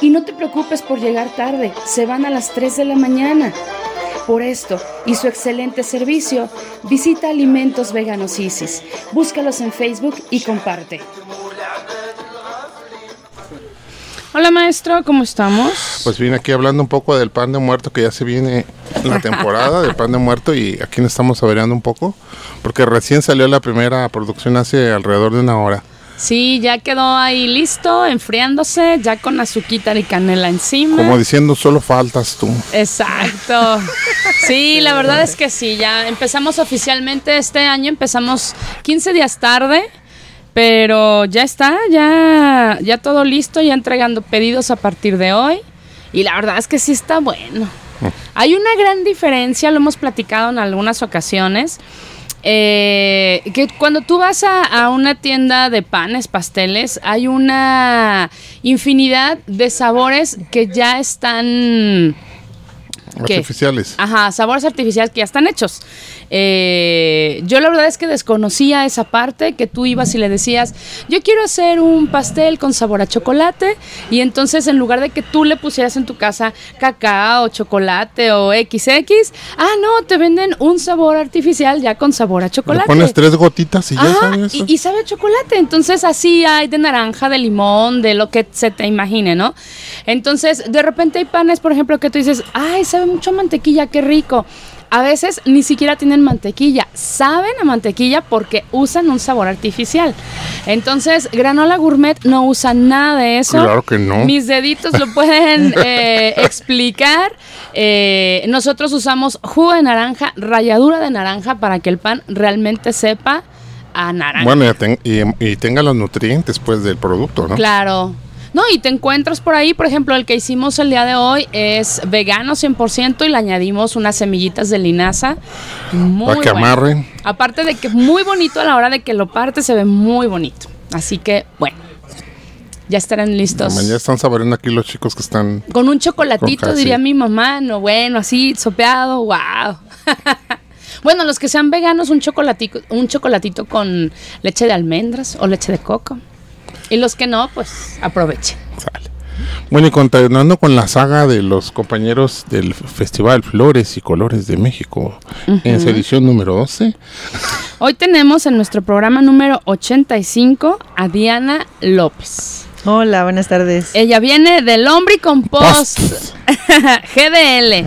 Y no te preocupes por llegar tarde, se van a las 3 de la mañana. Por esto y su excelente servicio, visita Alimentos Veganos Isis. Búscalos en Facebook y comparte. Hola maestro, ¿cómo estamos? Pues vine aquí hablando un poco del pan de muerto que ya se viene la temporada del pan de muerto y aquí nos estamos saboreando un poco porque recién salió la primera producción hace alrededor de una hora. Sí, ya quedó ahí listo, enfriándose, ya con azuquita y canela encima. Como diciendo, solo faltas tú. Exacto. Sí, la verdad es que sí, ya empezamos oficialmente este año, empezamos 15 días tarde, pero ya está, ya, ya todo listo, ya entregando pedidos a partir de hoy. Y la verdad es que sí está bueno. Mm. Hay una gran diferencia, lo hemos platicado en algunas ocasiones eh, que cuando tú vas a, una tienda de panes, pasteles, hay una infinidad de sabores que ya están Artificiales. Ajá, sabores artificiales que ya están hechos. Eh, yo la verdad es que desconocía esa parte, que tú ibas y le decías, yo quiero hacer un pastel con sabor a chocolate, y entonces en lugar de que tú le pusieras en tu casa cacao, chocolate o XX, ah, no, te venden un sabor artificial ya con sabor a chocolate. Le pones tres gotitas y ya sabes. Y, y sabe a chocolate, entonces así hay de naranja, de limón, de lo que se te imagine, ¿no? Entonces, de repente hay panes, por ejemplo, que tú dices, ay, sabe mucho mantequilla, qué rico a veces ni siquiera tienen mantequilla, saben a mantequilla porque usan un sabor artificial. Entonces, Granola Gourmet no usa nada de eso. Claro que no. Mis deditos lo pueden eh, explicar. Eh, nosotros usamos jugo de naranja, ralladura de naranja para que el pan realmente sepa a naranja. Bueno, y, y tenga los nutrientes pues del producto, ¿no? Claro. No, y te encuentras por ahí, por ejemplo, el que hicimos el día de hoy es vegano 100% y le añadimos unas semillitas de linaza. Muy Para que amarren. Aparte de que muy bonito a la hora de que lo parte, se ve muy bonito. Así que, bueno. Ya estarán listos. Ya están saboreando aquí los chicos que están. Con un chocolatito, diría mi mamá. No, bueno, así, sopeado. ¡Wow! bueno, los que sean veganos, un chocolatito, un chocolatito con leche de almendras o leche de coco. Y los que no, pues aprovechen. Bueno, y continuando con la saga de los compañeros del Festival Flores y Colores de México, en su edición número 12. Hoy tenemos en nuestro programa número 85 a Diana López. Hola, buenas tardes. Ella viene del Hombre Compost GDL.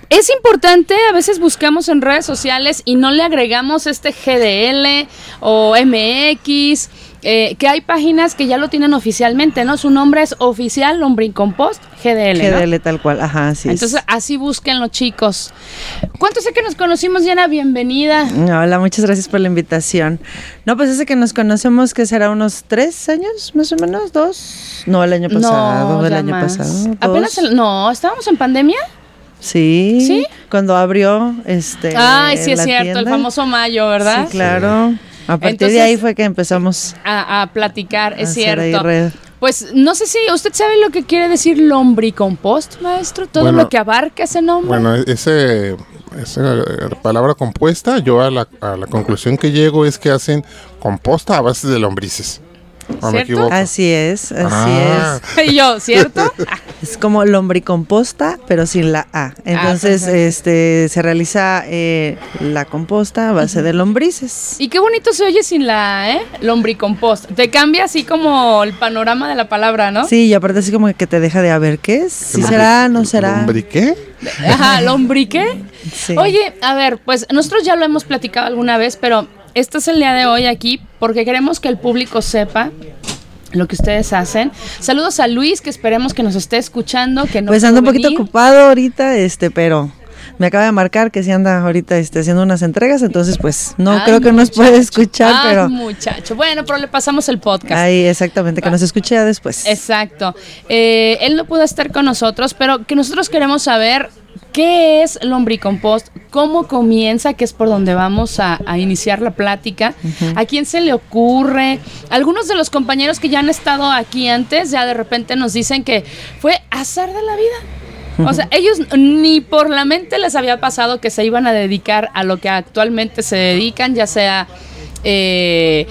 Es importante, a veces buscamos en redes sociales y no le agregamos este GDL o MX eh, que hay páginas que ya lo tienen oficialmente, ¿no? Su nombre es oficial Compost GDL. GDL tal cual, ajá, sí. Entonces así busquen los chicos. ¿Cuánto sé que nos conocimos, Diana? Bienvenida. Hola, muchas gracias por la invitación. No, pues ese que nos conocemos, que será unos tres años, más o menos, dos. No, el año pasado, no, el año pasado. Apenas, no, estábamos en pandemia. Sí, sí, cuando abrió este. Ay, sí es cierto, el famoso mayo, ¿verdad? Sí, claro. A partir de ahí fue que empezamos a, platicar, es cierto. Pues no sé si usted sabe lo que quiere decir lombricompost, maestro, todo lo que abarca ese nombre. Bueno, ese, esa palabra compuesta, yo a la, a la conclusión que llego es que hacen composta a base de lombrices. Así es, así ah. es. Y yo, ¿cierto? es como lombricomposta, pero sin la A. Entonces, este se realiza eh, la composta a base de lombrices. Y qué bonito se oye sin la A, ¿eh? Lombricomposta. Te cambia así como el panorama de la palabra, ¿no? Sí, y aparte así como que te deja de a ver qué es. Si será, no será. ¿Lombriqué? Ajá, ¿lombriqué? Sí. Oye, a ver, pues nosotros ya lo hemos platicado alguna vez, pero este es el día de hoy aquí porque queremos que el público sepa lo que ustedes hacen. Saludos a Luis, que esperemos que nos esté escuchando. Que no pues anda un poquito ocupado ahorita, este, pero me acaba de marcar que sí anda ahorita este, haciendo unas entregas, entonces pues no creo que nos puede escuchar, Ay, pero... muchacho, bueno, pero le pasamos el podcast. Ahí, exactamente, que nos escuche ya después. Exacto. Eh, él no pudo estar con nosotros, pero que nosotros queremos saber ¿Qué es lombricompost? ¿Cómo comienza? Que es por donde vamos a, iniciar la plática. ¿A quién se le ocurre? Algunos de los compañeros que ya han estado aquí antes, ya de repente nos dicen que fue azar de la vida. O sea, ellos ni por la mente les había pasado que se iban a dedicar a lo que actualmente se dedican, ya sea eh,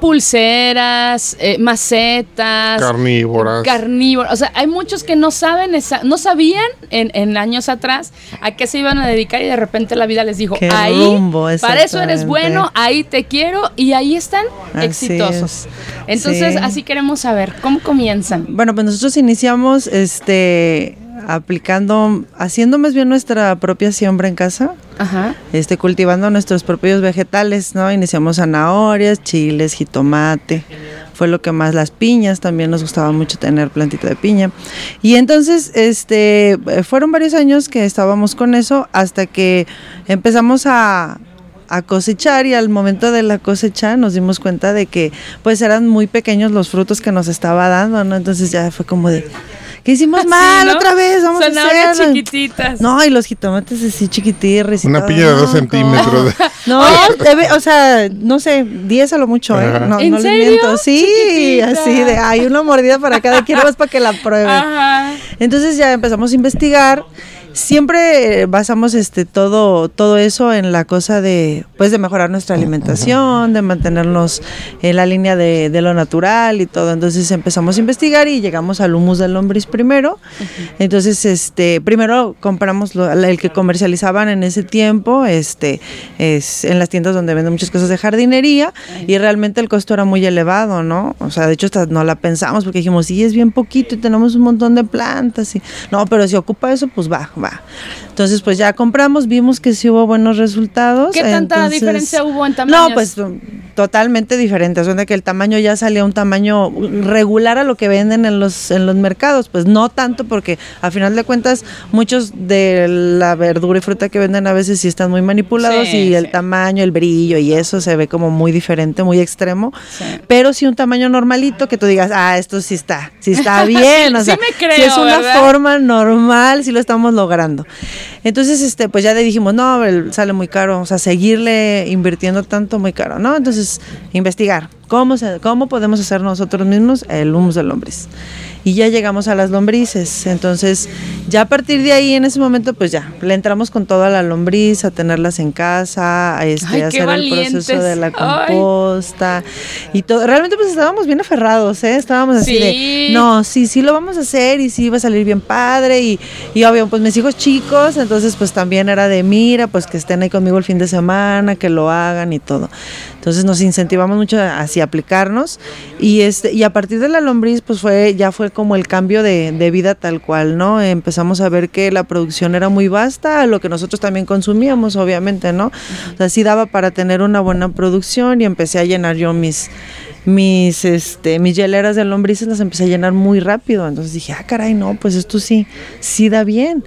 pulseras, eh, macetas. Carnívoras. Carnívoras. O sea, hay muchos que no saben, esa, no sabían en, en, años atrás a qué se iban a dedicar y de repente la vida les dijo, ahí, para eso eres bueno, ahí te quiero y ahí están exitosos. Entonces, así queremos saber, ¿cómo comienzan? Bueno, pues nosotros iniciamos este aplicando, haciendo más bien nuestra propia siembra en casa, este cultivando nuestros propios vegetales, ¿no? Iniciamos zanahorias, chiles, jitomate, fue lo que más las piñas, también nos gustaba mucho tener plantita de piña. Y entonces, este, fueron varios años que estábamos con eso hasta que empezamos a a cosechar y al momento de la cosecha nos dimos cuenta de que pues eran muy pequeños los frutos que nos estaba dando, ¿no? Entonces ya fue como de ¿Qué hicimos mal otra vez? Vamos a hacerlo. chiquititas. No, y los jitomates así chiquitirres. Una piña de dos centímetros. No, debe, o sea, no sé, diez a lo mucho, ¿eh? No, ¿En no serio? miento. Sí, así de, hay una mordida para cada quien más para que la pruebe. Ajá. Entonces ya empezamos a investigar siempre basamos este todo todo eso en la cosa de pues de mejorar nuestra alimentación de mantenernos en la línea de, lo natural y todo. Entonces empezamos a investigar y llegamos al humus del lombriz primero. Entonces este primero compramos el que comercializaban en ese tiempo este es en las tiendas donde venden muchas cosas de jardinería y realmente el costo era muy elevado no o sea de hecho hasta no la pensamos porque dijimos sí es bien poquito y tenemos un montón de plantas y no pero si ocupa eso pues va 吧。Entonces, pues ya compramos, vimos que sí hubo buenos resultados. ¿Qué tanta diferencia hubo en tamaño? No, pues totalmente diferente. O sea, que el tamaño ya salía un tamaño regular a lo que venden en los, en los mercados. Pues no tanto porque a final de cuentas muchos de la verdura y fruta que venden a veces sí están muy manipulados y el tamaño, el brillo y eso se ve como muy diferente, muy extremo. Pero sí un tamaño normalito que tú digas, ah, esto sí está, sí está bien. o sea, me creo, es una forma normal, sí lo estamos logrando. Entonces, este, pues ya le dijimos, no, sale muy caro, o sea, seguirle invirtiendo tanto muy caro, ¿no? Entonces, investigar, ¿cómo, cómo podemos hacer nosotros mismos el humus de lombriz? y ya llegamos a las lombrices. Entonces, ya a partir de ahí, en ese momento, pues ya, le entramos con toda la lombriz, a tenerlas en casa, a, este, hacer el proceso de la composta y todo. Realmente, pues estábamos bien aferrados, ¿eh? Estábamos así de, no, sí, sí lo vamos a hacer y sí va a salir bien padre. Y, y obvio, pues mis hijos chicos, entonces, pues también era de, mira, pues que estén ahí conmigo el fin de semana, que lo hagan y todo. Entonces nos incentivamos mucho así a aplicarnos y este y a partir de la lombriz pues fue ya fue como el cambio de, vida tal cual, ¿no? Empezamos a ver que la producción era muy vasta, lo que nosotros también consumíamos, obviamente, ¿no? O sea, sí daba para tener una buena producción y empecé a llenar yo mis mis este mis hieleras de lombrices las empecé a llenar muy rápido entonces dije ah caray no pues esto sí sí da bien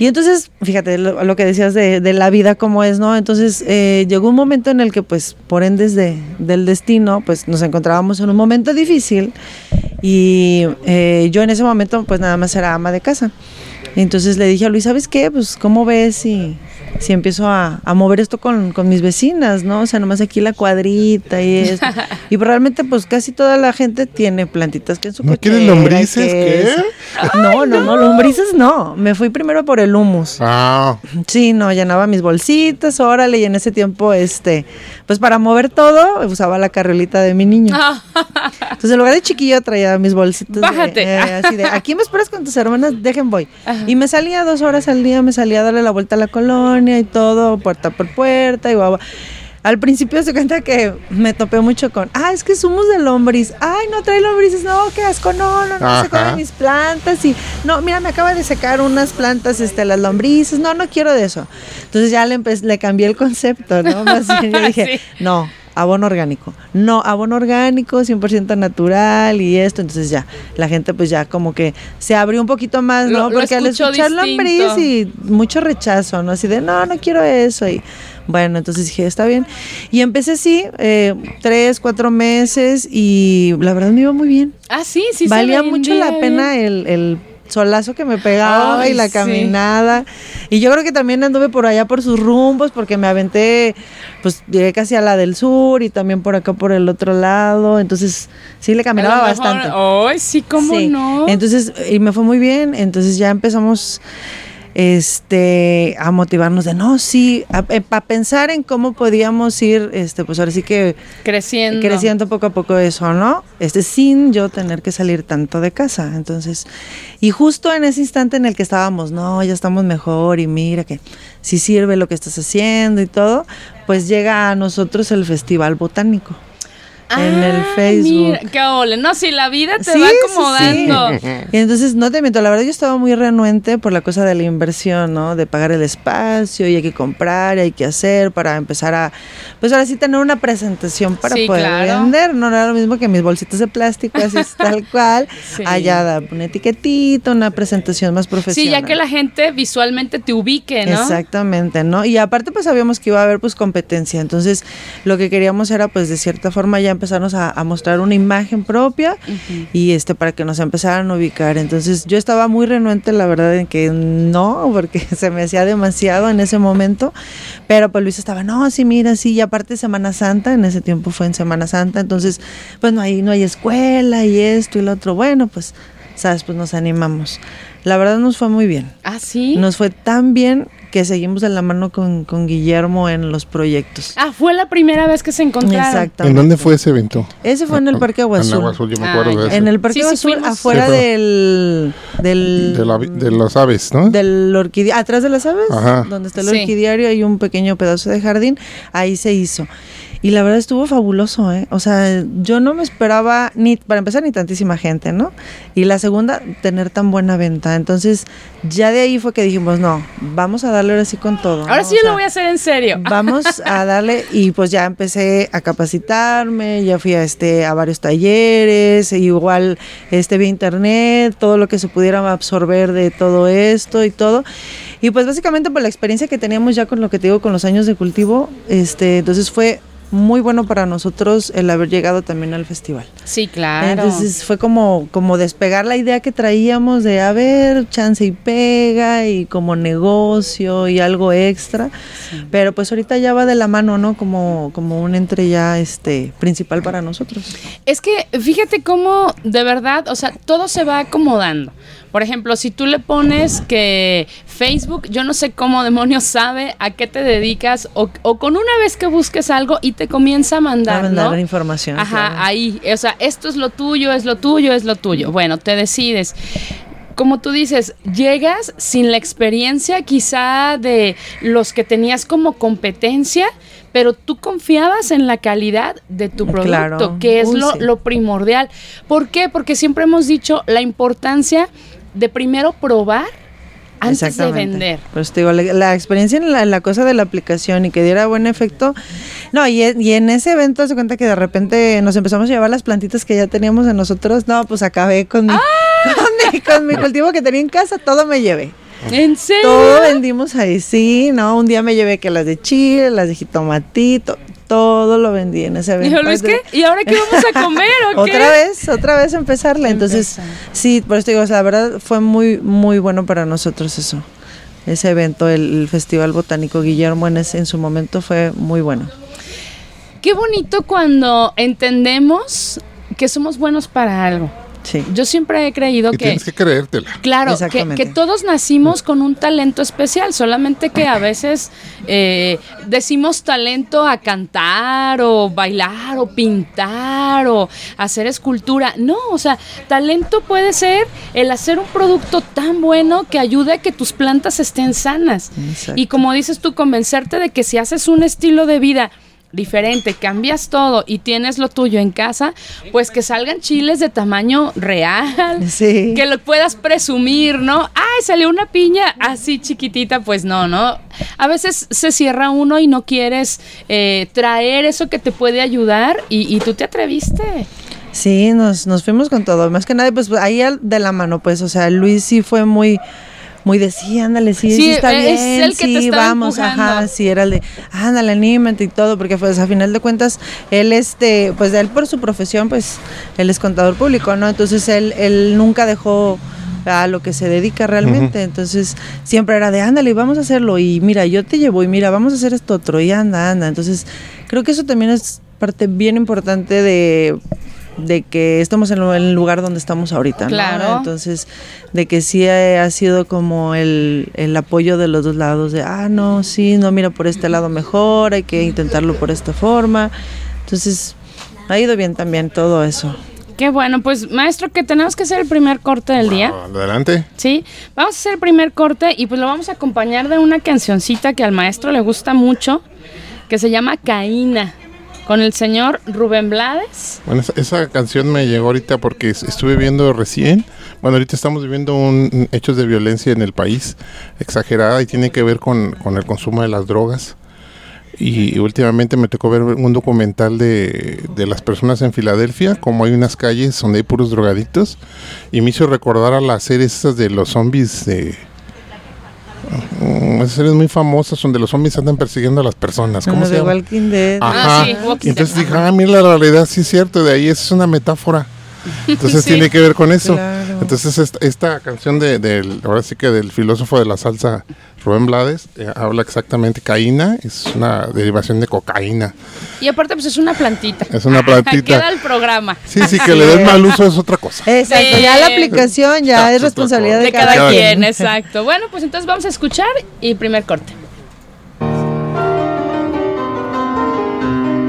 y entonces, fíjate lo, que decías de, la vida como es, ¿no? Entonces eh, llegó un momento en el que, pues, por ende de, del destino, pues nos encontrábamos en un momento difícil y eh, yo en ese momento, pues nada más era ama de casa. Entonces le dije a Luis, ¿sabes qué? Pues, ¿cómo ves si si empiezo a, mover esto con, mis vecinas, ¿no? O sea, nomás aquí la cuadrita y esto. y realmente, pues casi toda la gente tiene plantitas que en su ¿No quieren lombrices? ¿Qué? No, no, no, lombrices no. Me fui primero por el humus. Ah. Sí, no, llenaba mis bolsitas, órale, y en ese tiempo, este, pues para mover todo, usaba la carriolita de mi niño. Entonces, en lugar de chiquillo, traía mis bolsitas. Bájate. Eh, así de, aquí me esperas con tus hermanas, dejen voy. Y me salía dos horas al día, me salía a darle la vuelta a la colonia y todo, puerta por puerta y guau. Al principio se cuenta que me topé mucho con, ah, es que somos de lombriz. Ay, no trae lombrices, no, qué asco, no, no, no se comen mis plantas. Y no, mira, me acaba de secar unas plantas, este, las lombrices, no, no quiero de eso. Entonces ya le, le cambié el concepto, ¿no? Más bien yo dije, no, abono orgánico. No, abono orgánico, 100% natural y esto. Entonces ya, la gente pues ya como que se abrió un poquito más, ¿no? Porque al escuchar lombriz y mucho rechazo, ¿no? Así de, no, no quiero eso. Y bueno, entonces dije, está bien. Y empecé así, eh, tres, cuatro meses y la verdad me iba muy bien. Ah, sí, sí. Valía mucho la pena el, el solazo que me pegaba y la caminada. Y yo creo que también anduve por allá por sus rumbos porque me aventé, pues llegué casi a la del sur y también por acá por el otro lado. Entonces sí le caminaba bastante. Ay, sí, cómo no. Entonces, y me fue muy bien. Entonces ya empezamos este, a motivarnos de, no, sí, a, eh, a pensar en cómo podíamos ir, este, pues ahora sí que Creciendo. creciendo poco a poco eso, ¿no? Este, sin yo tener que salir tanto de casa. Entonces, y justo en ese instante en el que estábamos, no, ya estamos mejor y mira que si sirve lo que estás haciendo y todo, pues llega a nosotros el Festival Botánico. En el Ah, Facebook. Mira, qué ole. No, si la vida te Sí, va sí, acomodando. sí. Y entonces, no te miento, la verdad yo estaba muy renuente por la cosa de la inversión, ¿no? De pagar el espacio y hay que comprar y hay que hacer para empezar a, pues ahora sí tener una presentación para Sí, poder claro. vender. No era lo mismo que mis bolsitas de plástico, así es tal cual. Sí. Allá da una etiquetita, una presentación más profesional. Sí, ya que la gente visualmente te ubique, ¿no? Exactamente, ¿no? Y aparte pues sabíamos que iba a haber pues competencia, entonces lo que queríamos era pues de cierta forma ya empezarnos a, a mostrar una imagen propia y este para que nos empezaran a ubicar. Entonces yo estaba muy renuente la verdad en que no, porque se me hacía demasiado en ese momento, pero pues Luis estaba, no, sí, mira, sí, y aparte Semana Santa, en ese tiempo fue en Semana Santa, entonces pues no hay, no hay escuela y esto y lo otro, bueno, pues, sabes, pues nos animamos. La verdad nos fue muy bien. Ah, sí. Nos fue tan bien que seguimos de la mano con, con Guillermo en los proyectos. Ah, fue la primera vez que se encontraron. Exactamente. ¿En dónde fue ese evento? Ese fue en el Parque Agua En Azul. Agua Azul, yo me Ah, acuerdo de ya. eso. En el Parque Sí, Agua sí Azul, fuimos. afuera Sí, del, del de, la- de las aves, ¿no? del orquídea, atrás de las aves, Ajá. donde está el Sí. orquidiario, hay un pequeño pedazo de jardín, ahí se hizo. Y la verdad estuvo fabuloso, ¿eh? O sea, yo no me esperaba, ni para empezar, ni tantísima gente, ¿no? Y la segunda, tener tan buena venta. Entonces, ya de ahí fue que dijimos, no, vamos a darle ahora sí con todo. Ahora ¿no? sí O yo sea, lo voy a hacer en serio. Vamos a darle y pues ya empecé a capacitarme, ya fui a este a varios talleres, e igual este vía internet, todo lo que se pudiera absorber de todo esto y todo. Y pues básicamente por la experiencia que teníamos ya con lo que te digo con los años de cultivo, este entonces fue muy bueno para nosotros el haber llegado también al festival. Sí, claro. Entonces fue como, como despegar la idea que traíamos de, a ver, chance y pega y como negocio y algo extra. Pero pues ahorita ya va de la mano, ¿no? Como, como un entre ya este, principal para nosotros. Es que fíjate cómo de verdad, o sea, todo se va acomodando. Por ejemplo, si tú le pones que Facebook, yo no sé cómo demonios sabe a qué te dedicas, o, o con una vez que busques algo y te comienza a mandar, A mandar ¿no? información, Ajá, claro. ahí, o sea, esto es lo tuyo, es lo tuyo, es lo tuyo. Bueno, te decides. Como tú dices, llegas sin la experiencia quizá de los que tenías como competencia, pero tú confiabas en la calidad de tu producto, Claro. que es Uy, lo, sí. lo primordial. ¿Por qué? Porque siempre hemos dicho la importancia de primero probar antes de vender. Pues te digo, la, la experiencia en la, la cosa de la aplicación y que diera buen efecto. No, y, y en ese evento se cuenta que de repente nos empezamos a llevar las plantitas que ya teníamos en nosotros. No, pues acabé con mi, con mi, con mi cultivo que tenía en casa, todo me llevé. ¿En serio? Todo vendimos ahí, sí, ¿no? Un día me llevé que las de chile, las de jitomatito, todo lo vendí en ese evento. Dijo Luis, ¿qué? ¿Y ahora qué vamos a comer o qué? Otra vez, otra vez empezarla. Entonces, sí, por eso te digo, o sea, la verdad fue muy, muy bueno para nosotros eso. Ese evento, el, el Festival Botánico Guillermo en, ese- en su momento fue muy bueno. Qué bonito cuando entendemos que somos buenos para algo. Sí. Yo siempre he creído Y que... tienes que creértela. Claro, que, todos nacimos con un talento especial, solamente que a veces eh, decimos talento a cantar o bailar o pintar o hacer escultura. No, o sea, talento puede ser el hacer un producto tan bueno que ayude a que tus plantas estén sanas. Exacto. Y como dices tú, convencerte de que si haces un estilo de vida diferente, cambias todo y tienes lo tuyo en casa, pues que salgan chiles de tamaño real, Sí. que lo puedas presumir, ¿no? Ay, salió una piña así chiquitita, pues no, ¿no? A veces se cierra uno y no quieres eh, traer eso que te puede ayudar y, y tú te atreviste. Sí, nos, nos fuimos con todo. Más que nada, pues ahí de la mano, pues, o sea, Luis sí fue muy, muy de sí, ándale, sí, sí, Sí, está es bien, el que te sí, vamos, empujando. ajá, sí, era el de, ándale, anímate y todo, porque pues a final de cuentas, él, este, pues él por su profesión, pues, él es contador público, ¿no? Entonces él, él nunca dejó a lo que se dedica realmente, entonces siempre era de, ándale, vamos a hacerlo, y mira, yo te llevo, y mira, vamos a hacer esto otro, y anda, anda, entonces creo que eso también es parte bien importante de de que estamos en el lugar donde estamos ahorita, ¿no? Claro. Entonces, de que sí ha, ha sido como el, el apoyo de los dos lados, de, ah, no, sí, no, mira, por este lado mejor, hay que intentarlo por esta forma. Entonces, ha ido bien también todo eso. Qué bueno, pues maestro, que tenemos que hacer el primer corte del día. Adelante. Sí, vamos a hacer el primer corte y pues lo vamos a acompañar de una cancioncita que al maestro le gusta mucho, que se llama Caína, con el señor Rubén Blades. Bueno, esa, esa canción me llegó ahorita porque es- estuve viendo recién. Bueno, ahorita estamos viviendo un, hechos de violencia en el país exagerada y tiene que ver con, con el consumo de las drogas. Y últimamente me tocó ver un documental de, de las personas en Filadelfia, como hay unas calles donde hay puros drogadictos, y me hizo recordar a las series esas de los zombies de... mm, Esas series muy famosas donde los zombies andan persiguiendo a las personas. ¿Cómo Como se de llama? Walking Dead. Ah, Ajá. sí, Walking Y entonces Dead. dije, ah, mira la realidad, sí es cierto, de ahí es una metáfora. Entonces Sí. tiene que ver con eso. Claro. Entonces esta, esta canción de, del, ahora sí que del filósofo de la salsa, Rubén Blades, eh, habla exactamente, caína, es una derivación de cocaína. Y aparte pues es una plantita. Es una plantita. Queda el programa. Sí, sí, que le den mal uso es otra cosa. Exacto, Sí. ya la aplicación ya es responsabilidad de, De cada cada quien, quien. exacto. Bueno, pues entonces vamos a escuchar y primer corte.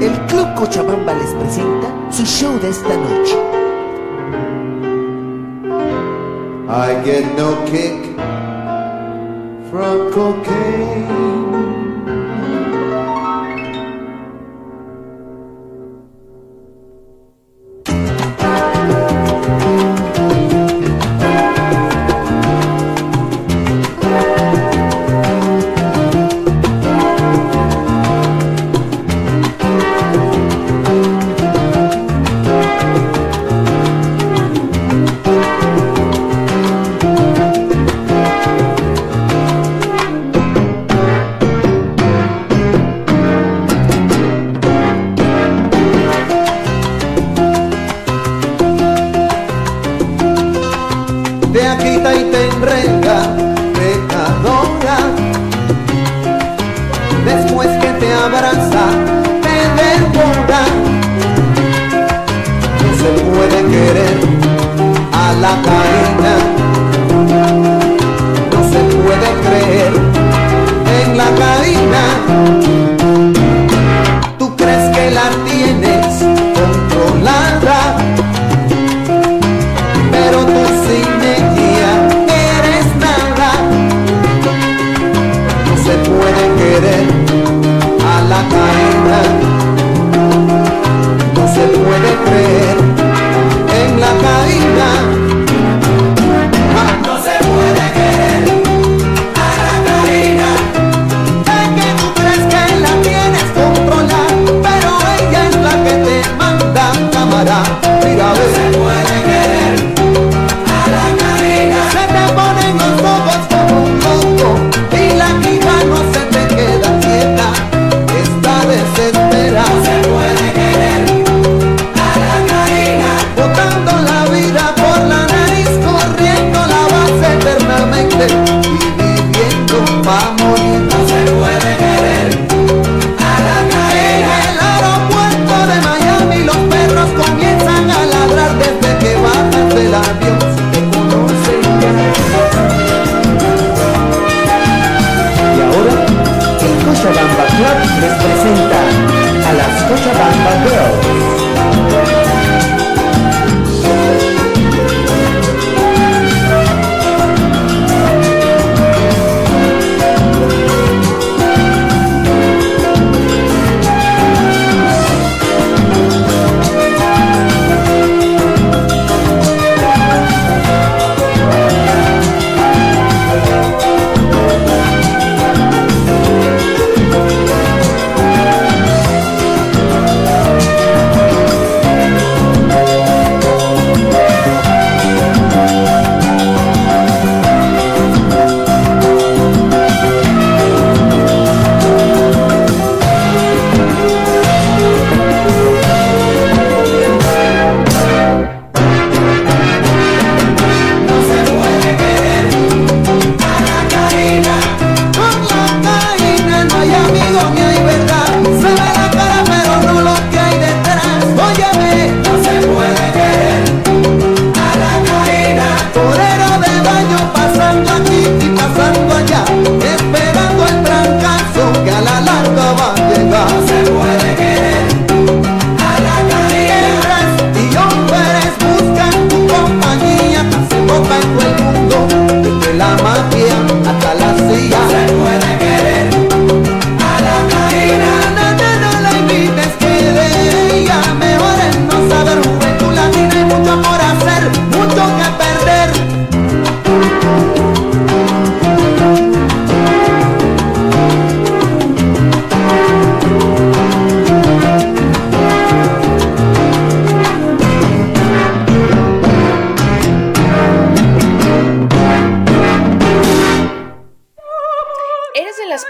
El Club Cochabamba les presenta su show de esta noche. I get no kick from cocaine.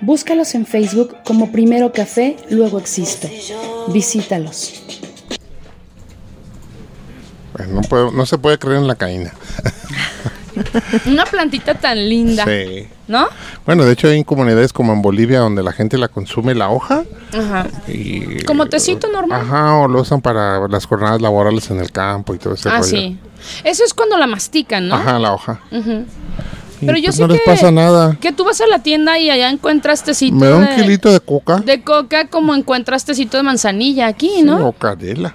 Búscalos en Facebook como Primero Café, luego Existo. Visítalos. No, puedo- no se puede creer en la caína. Una plantita tan linda, Sí. ¿no? Bueno, de hecho hay comunidades como en Bolivia donde la gente la consume la hoja Ajá. y... Como tecito normal. Ajá, o lo usan para las jornadas laborales en el campo y todo ese Ah, rollo. sí. Eso es cuando la mastican, ¿no? Ajá, la hoja. Pero yo pues, sé no les que- pasa nada. Que tú vas a la tienda y allá encuentras tecito Me da un de, kilito de coca de coca como encuentras tecito de manzanilla aquí, ¿no? o canela.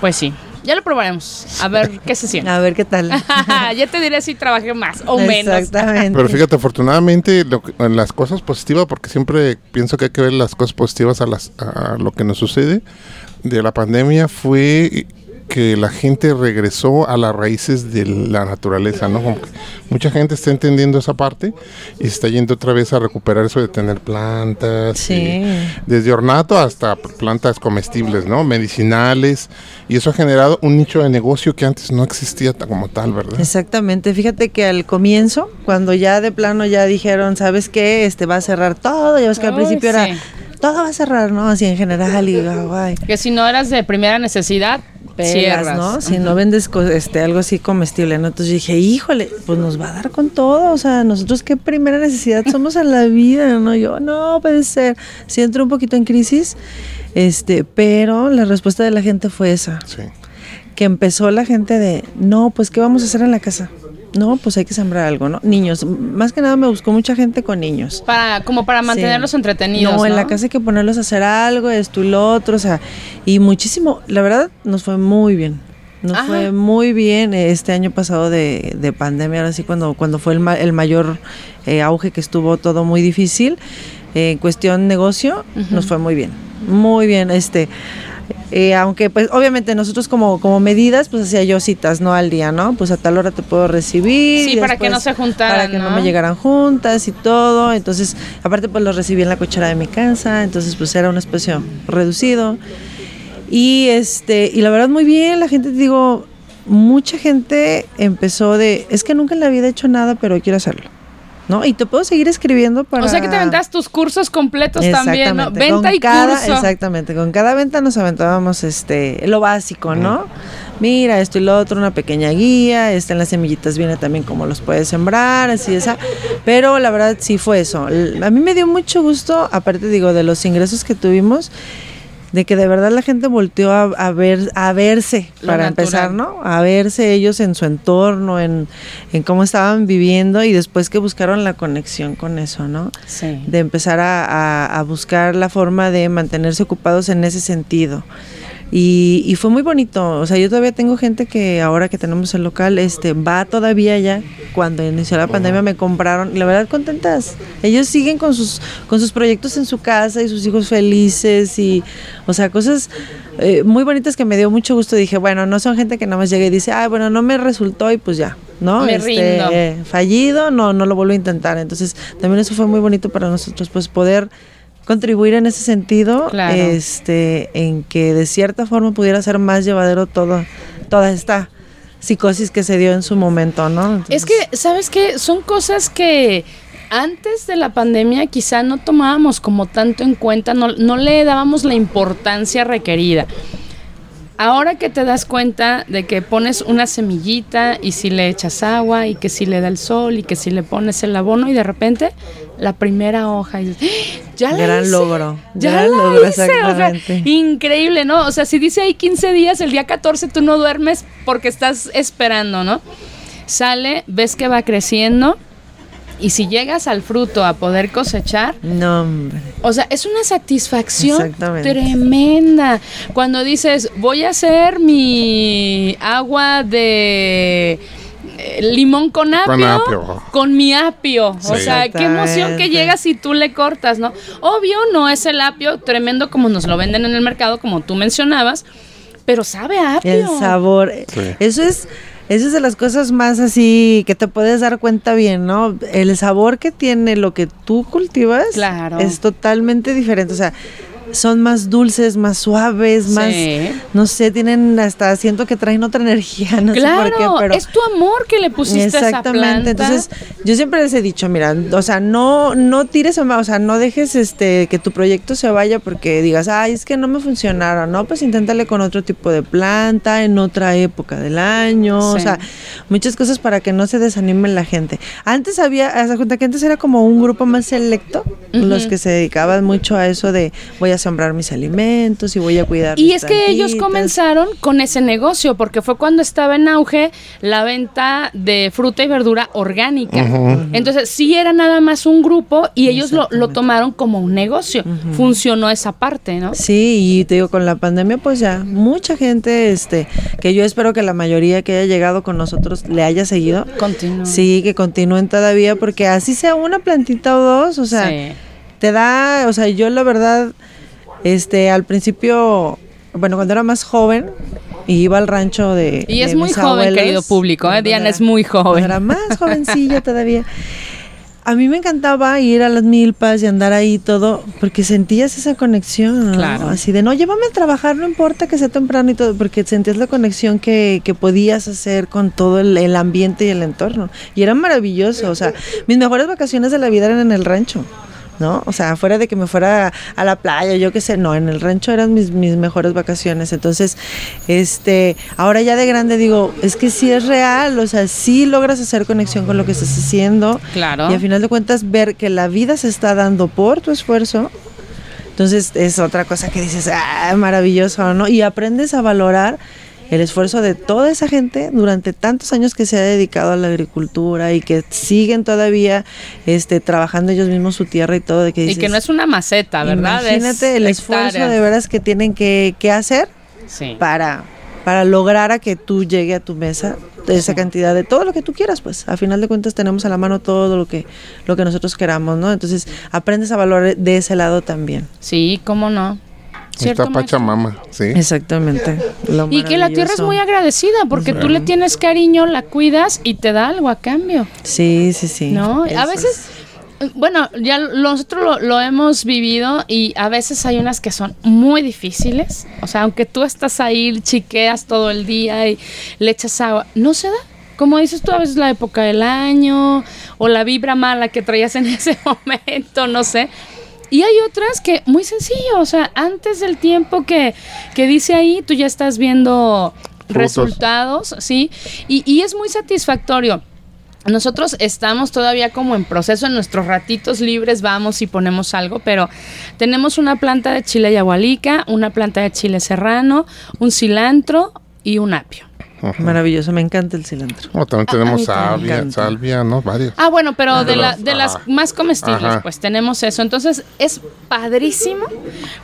Pues sí. Ya lo probaremos. A ver qué se siente. A ver qué tal. ya te diré si trabajé más o menos. Exactamente. Pero fíjate, afortunadamente, lo que- las cosas positivas, porque siempre pienso que hay que ver las cosas positivas a, las, a lo que nos sucede de la pandemia, fue que la gente regresó a las raíces de la naturaleza, ¿no? Como que mucha gente está entendiendo esa parte y se está yendo otra vez a recuperar eso de tener plantas, Sí. y desde ornato hasta plantas comestibles, ¿no? Medicinales, y eso ha generado un nicho de negocio que antes no existía como tal, ¿verdad? Exactamente, fíjate que al comienzo, cuando ya de plano ya dijeron, ¿sabes qué? Este va a cerrar todo, ya ves que al principio sí. era, todo va a cerrar, ¿no? Así en general, y digo, ay, Que si no eras de primera necesidad, pelas, cierras. ¿no? Si no vendes co- este, algo así comestible, ¿no? Entonces dije, híjole, pues nos va a dar con todo, o sea, nosotros qué primera necesidad somos en la vida, ¿no? Yo, no, puede ser. Sí entró un poquito en crisis, este, pero la respuesta de la gente fue esa. Sí. que empezó la gente de, no, pues ¿qué vamos a hacer en la casa? No, pues hay que sembrar algo, ¿no? Niños, más que nada me buscó mucha gente con niños. Para, como para mantenerlos Sí. entretenidos. No, en la casa hay que ponerlos a hacer algo, esto y lo otro, o sea, y muchísimo, la verdad, nos fue muy bien. Nos Ajá. fue muy bien este año pasado de, de pandemia, ahora sí, cuando, cuando fue el, ma- el mayor eh, auge que estuvo todo muy difícil. eh, en cuestión negocio, nos fue muy bien. Muy bien, este. Eh, aunque pues obviamente nosotros como, como medidas pues hacía yo citas no al día no pues a tal hora te puedo recibir Sí, para que no se juntaran, para que no, ¿no? me llegaran juntas y todo. Entonces aparte pues los recibí en la cochera de mi casa. Entonces pues era un espacio reducido. Y este y la verdad muy bien. La gente te digo mucha gente empezó de es que nunca en la vida he hecho nada pero quiero hacerlo no y te puedo seguir escribiendo para O sea que te aventas tus cursos completos también, ¿no? Venta con y cada- curso. Exactamente, con cada venta nos aventábamos este lo básico, ¿no? Mira, esto y lo otro, una pequeña guía, está en las semillitas viene también cómo los puedes sembrar, así esa. Pero la verdad sí fue eso. A mí me dio mucho gusto, aparte digo, de los ingresos que tuvimos, de que de verdad la gente volteó a, a ver, a verse, Lo para natural. empezar, ¿no? A verse ellos en su entorno, en, en cómo estaban viviendo y después que buscaron la conexión con eso, ¿no? Sí. de empezar a, a- a buscar la forma de mantenerse ocupados en ese sentido. Y, y fue muy bonito, o sea, yo todavía tengo gente que ahora que tenemos el local, este, va todavía ya, cuando inició la pandemia me compraron, la verdad contentas, ellos siguen con sus, con sus proyectos en su casa y sus hijos felices y, o sea, cosas eh, muy bonitas que me dio mucho gusto, dije, bueno, no son gente que nada más llega y dice, ah, bueno, no me resultó y pues ya, ¿no? Me rindo. eh, fallido, no, no lo vuelvo a intentar. Entonces, también eso fue muy bonito para nosotros, pues poder contribuir en ese sentido, Claro. este, en que de cierta forma pudiera ser más llevadero todo, toda esta psicosis que se dio en su momento, ¿no? Es que, ¿sabes qué? Son cosas que antes de la pandemia quizá no tomábamos como tanto en cuenta, no, no le dábamos la importancia requerida. ahora que te das cuenta de que pones una semillita y si le echas agua y que si le da el sol y que si le pones el abono y de repente la primera hoja y dices, ¡Ah! ya la Gran hice, logro, ya gran la logro, hice", o sea, exactamente. increíble, ¿no? O sea, si dice ahí 15 días, el día 14 tú no duermes porque estás esperando, ¿no? Sale, ves que va creciendo y si llegas al fruto a poder cosechar, No, hombre. o sea, es una satisfacción tremenda. Cuando dices, voy a hacer mi agua de limón con apio, Con apio. con mi apio. O Sí. sea, qué emoción que llegas y tú le cortas, ¿no? Obvio, no es el apio tremendo como nos lo venden en el mercado, como tú mencionabas, pero sabe a apio. El sabor. Sí. Eso es, eso es de las cosas más así que te puedes dar cuenta bien, ¿no? El sabor que tiene lo que tú cultivas Claro. es totalmente diferente. O sea, son más dulces, más suaves, más, Sí. no sé, tienen hasta, siento que traen otra energía, no claro, sé por qué, pero... es tu amor que le pusiste a esa Exactamente, planta. entonces yo siempre les he dicho, mira, o sea, no, no tires, o sea, no dejes este que tu proyecto se vaya porque digas, ay, es que no me funcionaron, no, pues inténtale con otro tipo de planta, en otra época del año, o sea, muchas cosas para que no se desanime la gente. Antes había, haz de cuenta que antes era como un grupo más selecto, los que se dedicaban mucho a eso de voy a sembrar mis alimentos y voy a cuidar. Y mis es que ellos comenzaron con ese negocio, porque fue cuando estaba en auge la venta de fruta y verdura orgánica. Entonces, sí era nada más un grupo y ellos lo, lo tomaron como un negocio. Funcionó esa parte, ¿no? Sí, y te digo, con la pandemia, pues ya, mucha gente, este, que yo espero que la mayoría que haya llegado con nosotros le haya seguido. Continúa. Sí, que continúen todavía, porque así sea una plantita o dos, o sea, Sí. te da, o sea, yo la verdad, este, al principio, bueno, cuando era más joven, y iba al rancho de. Y es de muy mis joven, abuelos, querido público, ¿eh? Diana era- es muy joven. Era más jovencilla todavía. A mí me encantaba ir a las milpas y andar ahí y todo, porque sentías esa conexión, ¿no? Claro. Así de, no, llévame a trabajar, no importa que sea temprano y todo, porque sentías la conexión que, que podías hacer con todo el, el ambiente y el entorno. Y era maravilloso, o sea, mis mejores vacaciones de la vida eran en el rancho. ¿No? O sea, fuera de que me fuera a la playa, yo qué sé, no, en el rancho eran mis, mis mejores vacaciones. Entonces, este, ahora ya de grande digo, es que sí es real, o sea, sí logras hacer conexión con lo que estás haciendo. Claro. Y al final de cuentas, ver que la vida se está dando por tu esfuerzo. Entonces es otra cosa que dices, ah, maravilloso, ¿no? Y aprendes a valorar el esfuerzo de toda esa gente durante tantos años que se ha dedicado a la agricultura y que siguen todavía este, trabajando ellos mismos su tierra y todo. De que Y que no es una maceta, ¿verdad? Es Imagínate el esfuerzo de veras que tienen que, que hacer Sí. para, para lograr a que tú llegue a tu mesa esa cantidad de todo lo que tú quieras, pues a final de cuentas tenemos a la mano todo lo que, lo que nosotros queramos, ¿no? Entonces aprendes a valorar de ese lado también. Sí, cómo no. ¿Cierto, Está? Pachamama, sí. Exactamente. lo Y que la tierra es muy agradecida porque tú le tienes cariño, la cuidas y te da algo a cambio. Sí, sí, sí. ¿No? Eso A es. veces, bueno, ya nosotros lo, lo hemos vivido y a veces hay unas que son muy difíciles. O sea, aunque tú estás ahí, chiqueas todo el día y le echas agua, no se da. Como dices tú, a veces la época del año o la vibra mala que traías en ese momento, no sé. Y hay otras que muy sencillo, o sea, antes del tiempo que, que dice ahí, tú ya estás viendo resultados, ¿sí? Y, y es muy satisfactorio. Nosotros estamos todavía como en proceso, en nuestros ratitos libres vamos y ponemos algo, pero tenemos una planta de chile yagualica, una planta de chile serrano, un cilantro y un apio. Maravilloso, me encanta el cilantro. Oh, también tenemos salvia, salvia, ¿no? Varios. Ah, bueno, pero de, De la- las- más comestibles, Ajá. pues tenemos eso. Entonces es padrísimo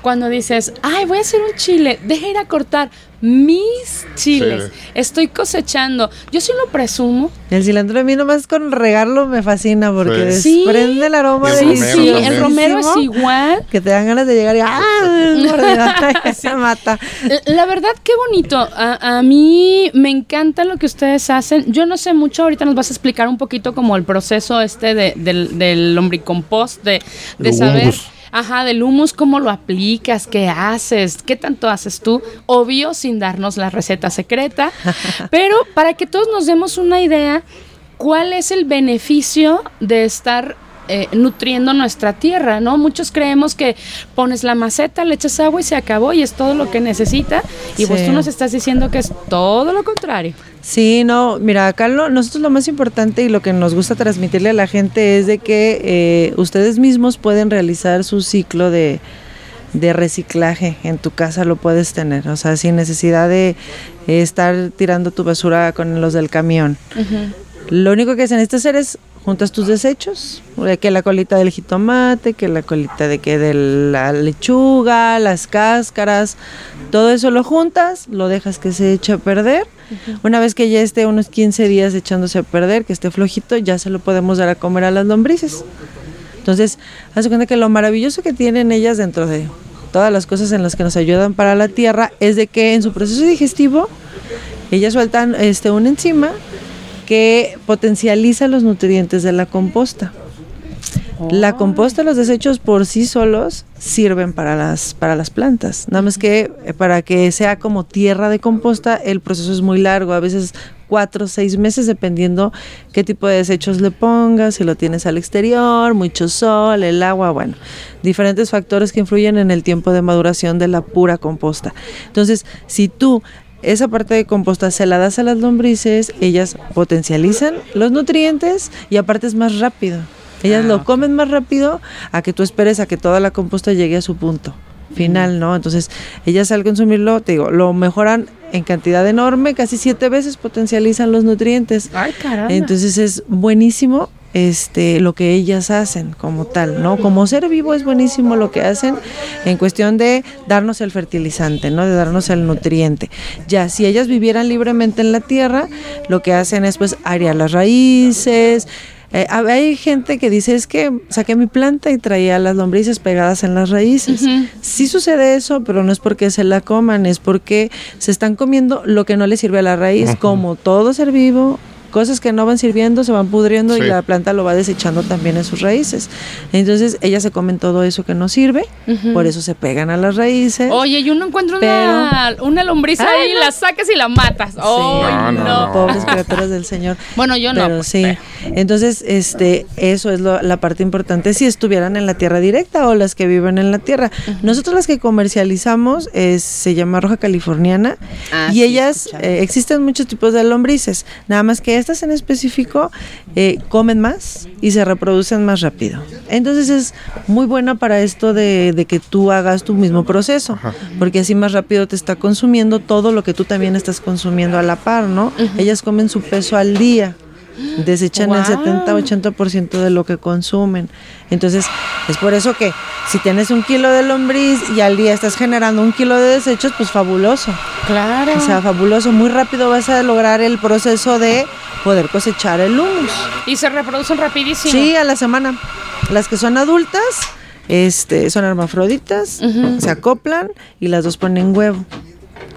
cuando dices, ay, voy a hacer un chile, deja ir a cortar mis chiles. Sí. Estoy cosechando. Yo sí lo presumo. El cilantro a mí nomás con regarlo me fascina porque Sí. desprende el aroma el Sí, sí, el romero es igual. Que te dan ganas de llegar y ¡ah! se mata. La verdad, qué bonito. A, a mí me encanta lo que ustedes hacen. Yo no sé mucho, ahorita nos vas a explicar un poquito como el proceso este de- del, del lombricompost, de, de saber, humus. Ajá, del humus, cómo lo aplicas, qué haces, qué tanto haces tú. Obvio, sin darnos la receta secreta, pero para que todos nos demos una idea, ¿cuál es el beneficio de estar eh, nutriendo nuestra tierra, ¿no? Muchos creemos que pones la maceta, le echas agua y se acabó y es todo lo que necesita. Y pues Sí. tú nos estás diciendo que es todo lo contrario. Sí, no, mira, acá lo- nosotros lo más importante y lo que nos gusta transmitirle a la gente es de que eh, ustedes mismos pueden realizar su ciclo de, de reciclaje en tu casa, lo puedes tener, o sea, sin necesidad de eh, estar tirando tu basura con los del camión. Lo único que se necesita hacer es juntas tus desechos, de que la colita del jitomate, que la colita de que de la lechuga, las cáscaras, todo eso lo juntas, lo dejas que se eche a perder. Una vez que ya esté unos 15 días echándose a perder, que esté flojito, ya se lo podemos dar a comer a las lombrices. Entonces, haz cuenta que lo maravilloso que tienen ellas dentro de todas las cosas en las que nos ayudan para la tierra es de que en su proceso digestivo ellas sueltan este una enzima que potencializa los nutrientes de la composta. La composta, los desechos por sí solos sirven para las, para las plantas. Nada más que eh, para que sea como tierra de composta, el proceso es muy largo, a veces cuatro o seis meses, dependiendo qué tipo de desechos le pongas, si lo tienes al exterior, mucho sol, el agua, bueno, diferentes factores que influyen en el tiempo de maduración de la pura composta. Entonces, si tú esa parte de composta se la das a las lombrices, ellas potencializan los nutrientes y aparte es más rápido. Ellas lo comen más rápido a que tú esperes a que toda la composta llegue a su punto final, ¿no? Entonces, ellas al consumirlo, te digo, lo mejoran en cantidad enorme, casi siete veces potencializan los nutrientes. Ay, caramba. Entonces es buenísimo este lo que ellas hacen como tal, ¿no? Como ser vivo es buenísimo lo que hacen en cuestión de darnos el fertilizante, ¿no? De darnos el nutriente. Ya si ellas vivieran libremente en la tierra, lo que hacen es pues arear las raíces, eh, hay gente que dice es que saqué mi planta y traía las lombrices pegadas en las raíces. Sí sucede eso, pero no es porque se la coman, es porque se están comiendo lo que no le sirve a la raíz, como todo ser vivo. Cosas que no van sirviendo se van pudriendo y Sí. la planta lo va desechando también en sus raíces. Entonces ellas se comen todo eso que no sirve, por eso se pegan a las raíces. Oye, y uno encuentra una, una lombriz ahí, la sacas y la matas. ¡Ay, No, no! no, no. Pobres criaturas del Señor. Bueno, yo no. Pero pues, sí. pero- Entonces, este, eso es lo- la parte importante si estuvieran en la tierra directa o las que viven en la tierra. Nosotros las que comercializamos es- se llama roja californiana Ah, y sí, ellas eh, existen muchos tipos de lombrices. Nada más que estas en específico eh, comen más y se reproducen más rápido. Entonces es muy buena para esto de, de que tú hagas tu mismo proceso, porque así más rápido te está consumiendo todo lo que tú también estás consumiendo a la par, ¿no? Ellas comen su peso al día. Desechan el Guau. 70-80% de lo que consumen. Entonces, es por eso que si tienes un kilo de lombriz y al día estás generando un kilo de desechos, pues fabuloso. Claro. O sea, fabuloso. Muy rápido vas a lograr el proceso de poder cosechar el humus. y se reproducen rapidísimo. Sí, a la semana. Las que son adultas, este, son hermafroditas, se acoplan y las dos ponen huevo.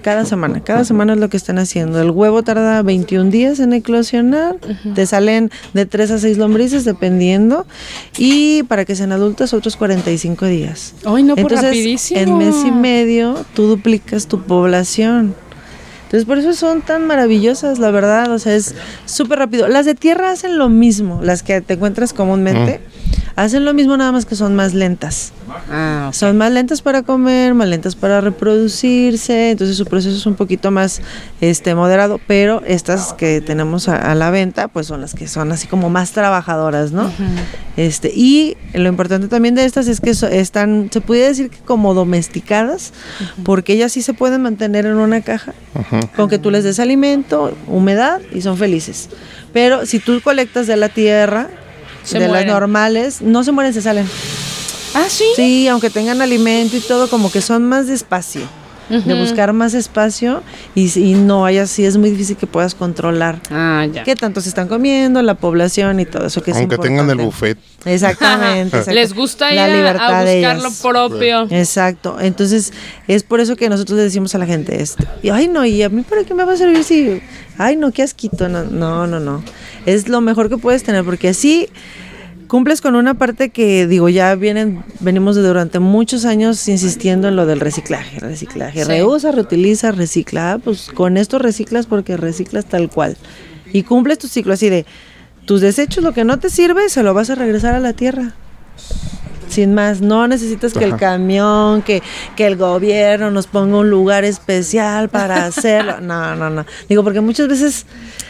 Cada semana, cada semana es lo que están haciendo. El huevo tarda 21 días en eclosionar, te salen de 3 a 6 lombrices dependiendo y para que sean adultas otros 45 días. Ay, no, pues Entonces, rapidísimo. en mes y medio tú duplicas tu población. Entonces, por eso son tan maravillosas, la verdad. O sea, es súper rápido. Las de tierra hacen lo mismo, las que te encuentras comúnmente. Hacen lo mismo, nada más que son más lentas. Ah, ok. Son más lentas para comer, más lentas para reproducirse, entonces su proceso es un poquito más este moderado, pero estas que tenemos a, a la venta, pues son las que son así como más trabajadoras, ¿no? Este, y lo importante también de estas es que so- están, se puede decir que como domesticadas, porque ellas sí se pueden mantener en una caja, con que tú les des alimento, humedad y son felices. Pero si tú colectas de la tierra, Se de mueren. las normales, no se mueren, se salen. Ah, sí. Sí, aunque tengan alimento y todo, como que son más de buscar más espacio y, si no hay así, es muy difícil que puedas controlar Ah, ya. qué tanto se están comiendo, la población y todo eso que es Aunque tengan el buffet. Exactamente. exacto. Les gusta ir La a- libertad a de buscar lo propio. Exacto. Entonces, es por eso que nosotros le decimos a la gente esto. Y, ay, no, ¿y a mí para qué me va a servir si... Ay, no, qué asquito. No, no, no, no. Es lo mejor que puedes tener porque así cumples con una parte que, digo, ya vienen, venimos de durante muchos años insistiendo en lo del reciclaje, reciclaje. Sí. Reusa, reutiliza, recicla. Ah, Pues con esto reciclas porque reciclas tal cual. Y cumples tu ciclo así de... tus desechos, lo que no te sirve, se lo vas a regresar a la tierra. Sin más, no necesitas que el camión, que, que el gobierno nos ponga un lugar especial para hacerlo. No, no, no. Digo, porque muchas veces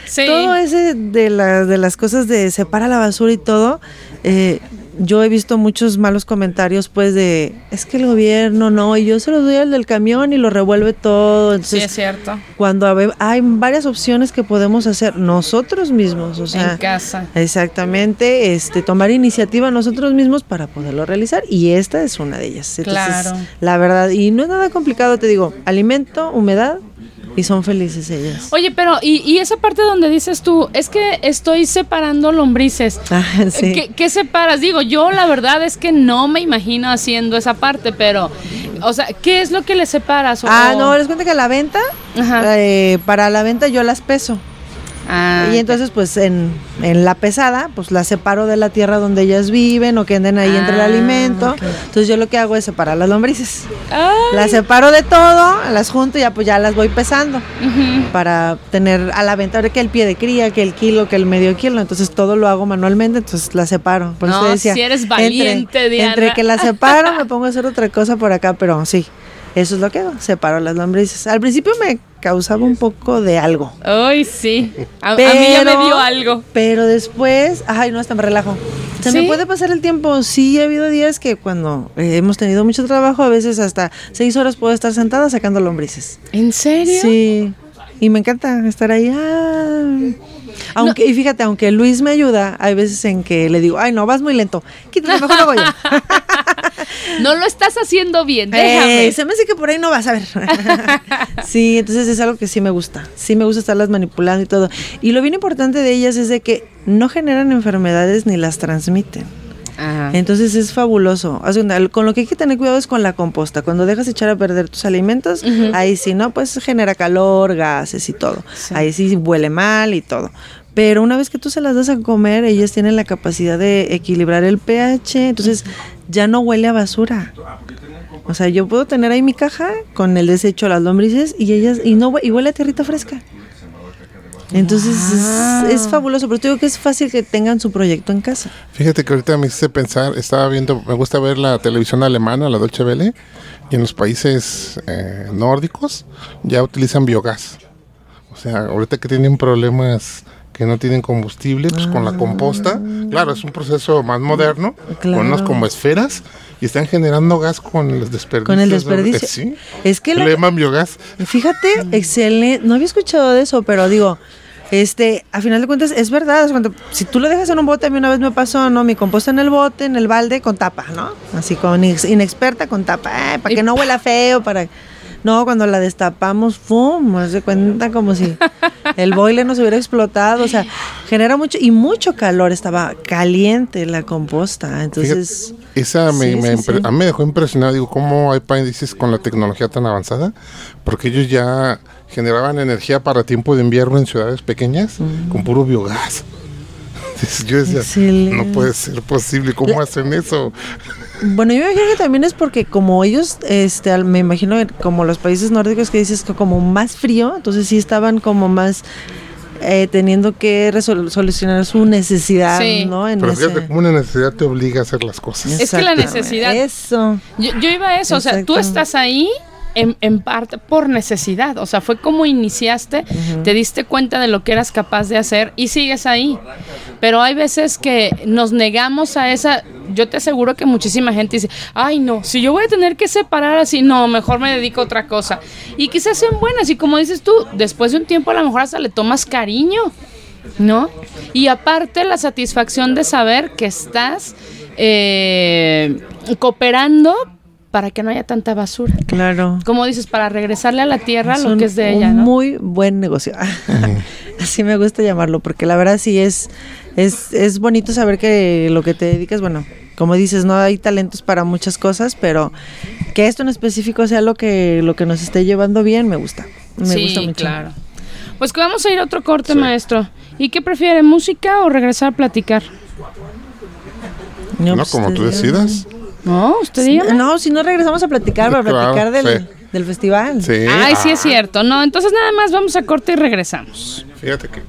Sí. todo ese de las de las cosas de separa la basura y todo, eh, yo he visto muchos malos comentarios pues de es que el gobierno no, y yo se los doy al del camión y lo revuelve todo. Sí, Entonces, es cierto. cuando hay varias opciones que podemos hacer nosotros mismos, o sea, en casa. Exactamente, este, tomar iniciativa nosotros mismos para poderlo realizar y esta es una de ellas. Entonces, Claro. La verdad, y no es nada complicado, te digo, alimento, humedad y son felices ellas. Oye, pero, y, y esa parte donde dices tú, es que estoy separando lombrices. Ah, sí. ¿Qué, qué separas? Digo, yo la verdad es que no me imagino haciendo esa parte, pero, o sea, ¿qué es lo que le separas? O- Ah, no, les cuento que la venta, Ajá. eh, para la venta yo las peso. Ah, y entonces, pues en, en la pesada, pues las separo de la tierra donde ellas viven o que anden ahí entre el Ah, alimento. Entonces yo lo que hago es separar las lombrices. Ay, Las separo de todo, las junto y ya pues ya las voy pesando. para tener a la venta ahora que el pie de cría, que el kilo, que el medio kilo, entonces todo lo hago manualmente, entonces la separo. Por eso No, decía, si eres entre- valiente, Diana. Entre que la separo me pongo a hacer otra cosa por acá, pero sí, eso es lo que hago, separo las lombrices. Al principio me causaba un poco de algo. Ay, sí. A, a Pero, mí ya me dio algo. Pero después, ay, no, hasta me relajo. Se ¿Sí? me puede pasar el tiempo. Sí, ha habido días que cuando eh, hemos tenido mucho trabajo, a veces hasta seis horas puedo estar sentada sacando lombrices. ¿En serio? Sí, y me encanta estar ahí. ah. Aunque, y fíjate, aunque Luis me ayuda, hay veces en que le digo, ay, no, vas muy lento. Quítate, mejor lo hago yo. No lo estás haciendo bien, déjame. Eh, se me hace que por ahí no vas a ver. sí, entonces es algo que sí me gusta. Sí me gusta estarlas manipulando y todo. Y lo bien importante de ellas es de que no generan enfermedades ni las transmiten. Ajá. Entonces es fabuloso. Con lo que hay que tener cuidado es con la composta. Cuando dejas echar a perder tus alimentos, ahí sí, ¿no? Pues genera calor, gases y todo. Sí. Ahí sí huele mal y todo. Pero una vez que tú se las das a comer, ellas tienen la capacidad de equilibrar el pH, entonces ya no huele a basura. O sea, yo puedo tener ahí mi caja con el desecho de las lombrices y ellas y no y huele a tierrita fresca. Entonces es, es fabuloso, pero te digo que es fácil que tengan su proyecto en casa. Fíjate que ahorita me hice pensar, estaba viendo, me gusta ver la televisión alemana, la Deutsche Welle, y en los países eh, nórdicos ya utilizan biogás. O sea, ahorita que tienen problemas que no tienen combustible, pues con la composta, claro, es un proceso más moderno, Claro. con unas como esferas, y están generando gas con los desperdicios. Con el desperdicio. Sí, Es que le lo- llaman biogás. Fíjate, excelente. No había escuchado de eso, pero digo, este, a final de cuentas es verdad. es cuando- si tú lo dejas en un bote, a mí una vez me pasó, ¿no? Mi composta en el bote, en el balde, con tapa, ¿no? Así con inex- inexperta con tapa, eh, para que no huela feo, para... No, cuando la destapamos, ¡fum! Se cuenta como si el boiler nos hubiera explotado. O sea, genera mucho y mucho calor. Estaba caliente la composta. Entonces, Fíjate, esa me, sí, me sí, impre- sí. a mí me dejó impresionado. Digo, ¿cómo hay países con la tecnología tan avanzada? Porque ellos ya generaban energía para tiempo de invierno en ciudades pequeñas con puro biogás. Yo decía, Excelente. no puede ser posible, ¿cómo hacen eso? Bueno, yo me imagino que también es porque como ellos, este, al- me imagino que como los países nórdicos que dices que como más frío, entonces sí estaban como más eh, teniendo que solucionar su necesidad, Sí. ¿no? En Pero ese- fíjate cómo una necesidad te obliga a hacer las cosas. Es que la necesidad- Eso. Yo, yo iba a eso, o sea, tú estás ahí en, en parte por necesidad, o sea, fue como iniciaste, te diste cuenta de lo que eras capaz de hacer y sigues ahí. Pero hay veces que nos negamos a esa, yo te aseguro que muchísima gente dice, ay no, si yo voy a tener que separar así, no, mejor me dedico a otra cosa. Y quizás sean buenas y como dices tú, después de un tiempo a lo mejor hasta le tomas cariño. ¿no? Y aparte la satisfacción de saber que estás eh, cooperando para que no haya tanta basura. Claro. Como dices, para regresarle a la tierra Es lo un- que es de un ella, ¿no? Muy buen negocio. Así me gusta llamarlo, porque la verdad sí es, es, es bonito saber que lo que te dedicas, bueno, como dices, no hay talentos para muchas cosas, pero que esto en específico sea lo que, lo que nos esté llevando bien, me gusta. Me sí, gusta mucho. claro. Pues que vamos a ir a otro corte, maestro. ¿Y qué prefiere, música o regresar a platicar? No, pues, como tú decidas. No, usted dígame. No, si no regresamos a platicar, para Claro, platicar del, sí. del festival. Sí. Ay, sí es cierto. No, entonces nada más vamos a corte y regresamos. Fíjate que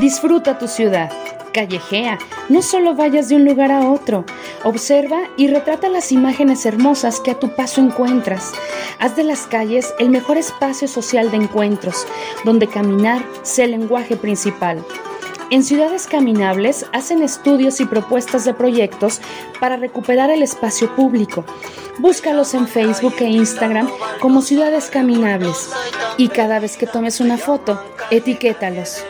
Disfruta tu ciudad. Callejea, no solo vayas de un lugar a otro. Observa y retrata las imágenes hermosas que a tu paso encuentras. Haz de las calles el mejor espacio social de encuentros, donde caminar sea el lenguaje principal. En Ciudades Caminables hacen estudios y propuestas de proyectos para recuperar el espacio público. Búscalos en Facebook e Instagram como Ciudades Caminables y cada vez que tomes una foto, etiquétalos.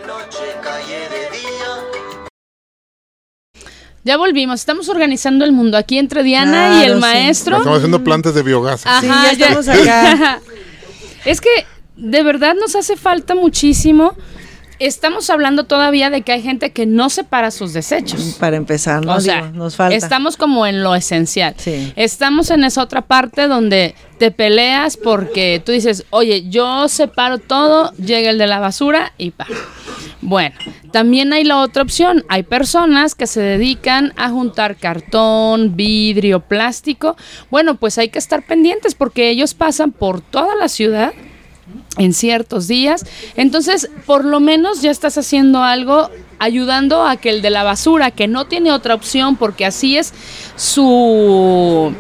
Ya volvimos, estamos organizando el mundo aquí entre Diana y el sí. maestro. Estamos haciendo plantas de biogás. Ajá, Sí, ya estamos acá. es que de verdad nos hace falta muchísimo. Estamos hablando todavía de que hay gente que no separa sus desechos. Para empezar, ¿no? O sea, Digo, nos falta. estamos como en lo esencial. Sí. Estamos en esa otra parte donde te peleas porque tú dices, oye, yo separo todo, llega el de la basura y pa. Bueno, también hay la otra opción. Hay personas que se dedican a juntar cartón, vidrio, plástico. Bueno, pues hay que estar pendientes porque ellos pasan por toda la ciudad en ciertos días. Entonces, por lo menos ya estás haciendo algo ayudando a que el de la basura, que no tiene otra opción porque así es su...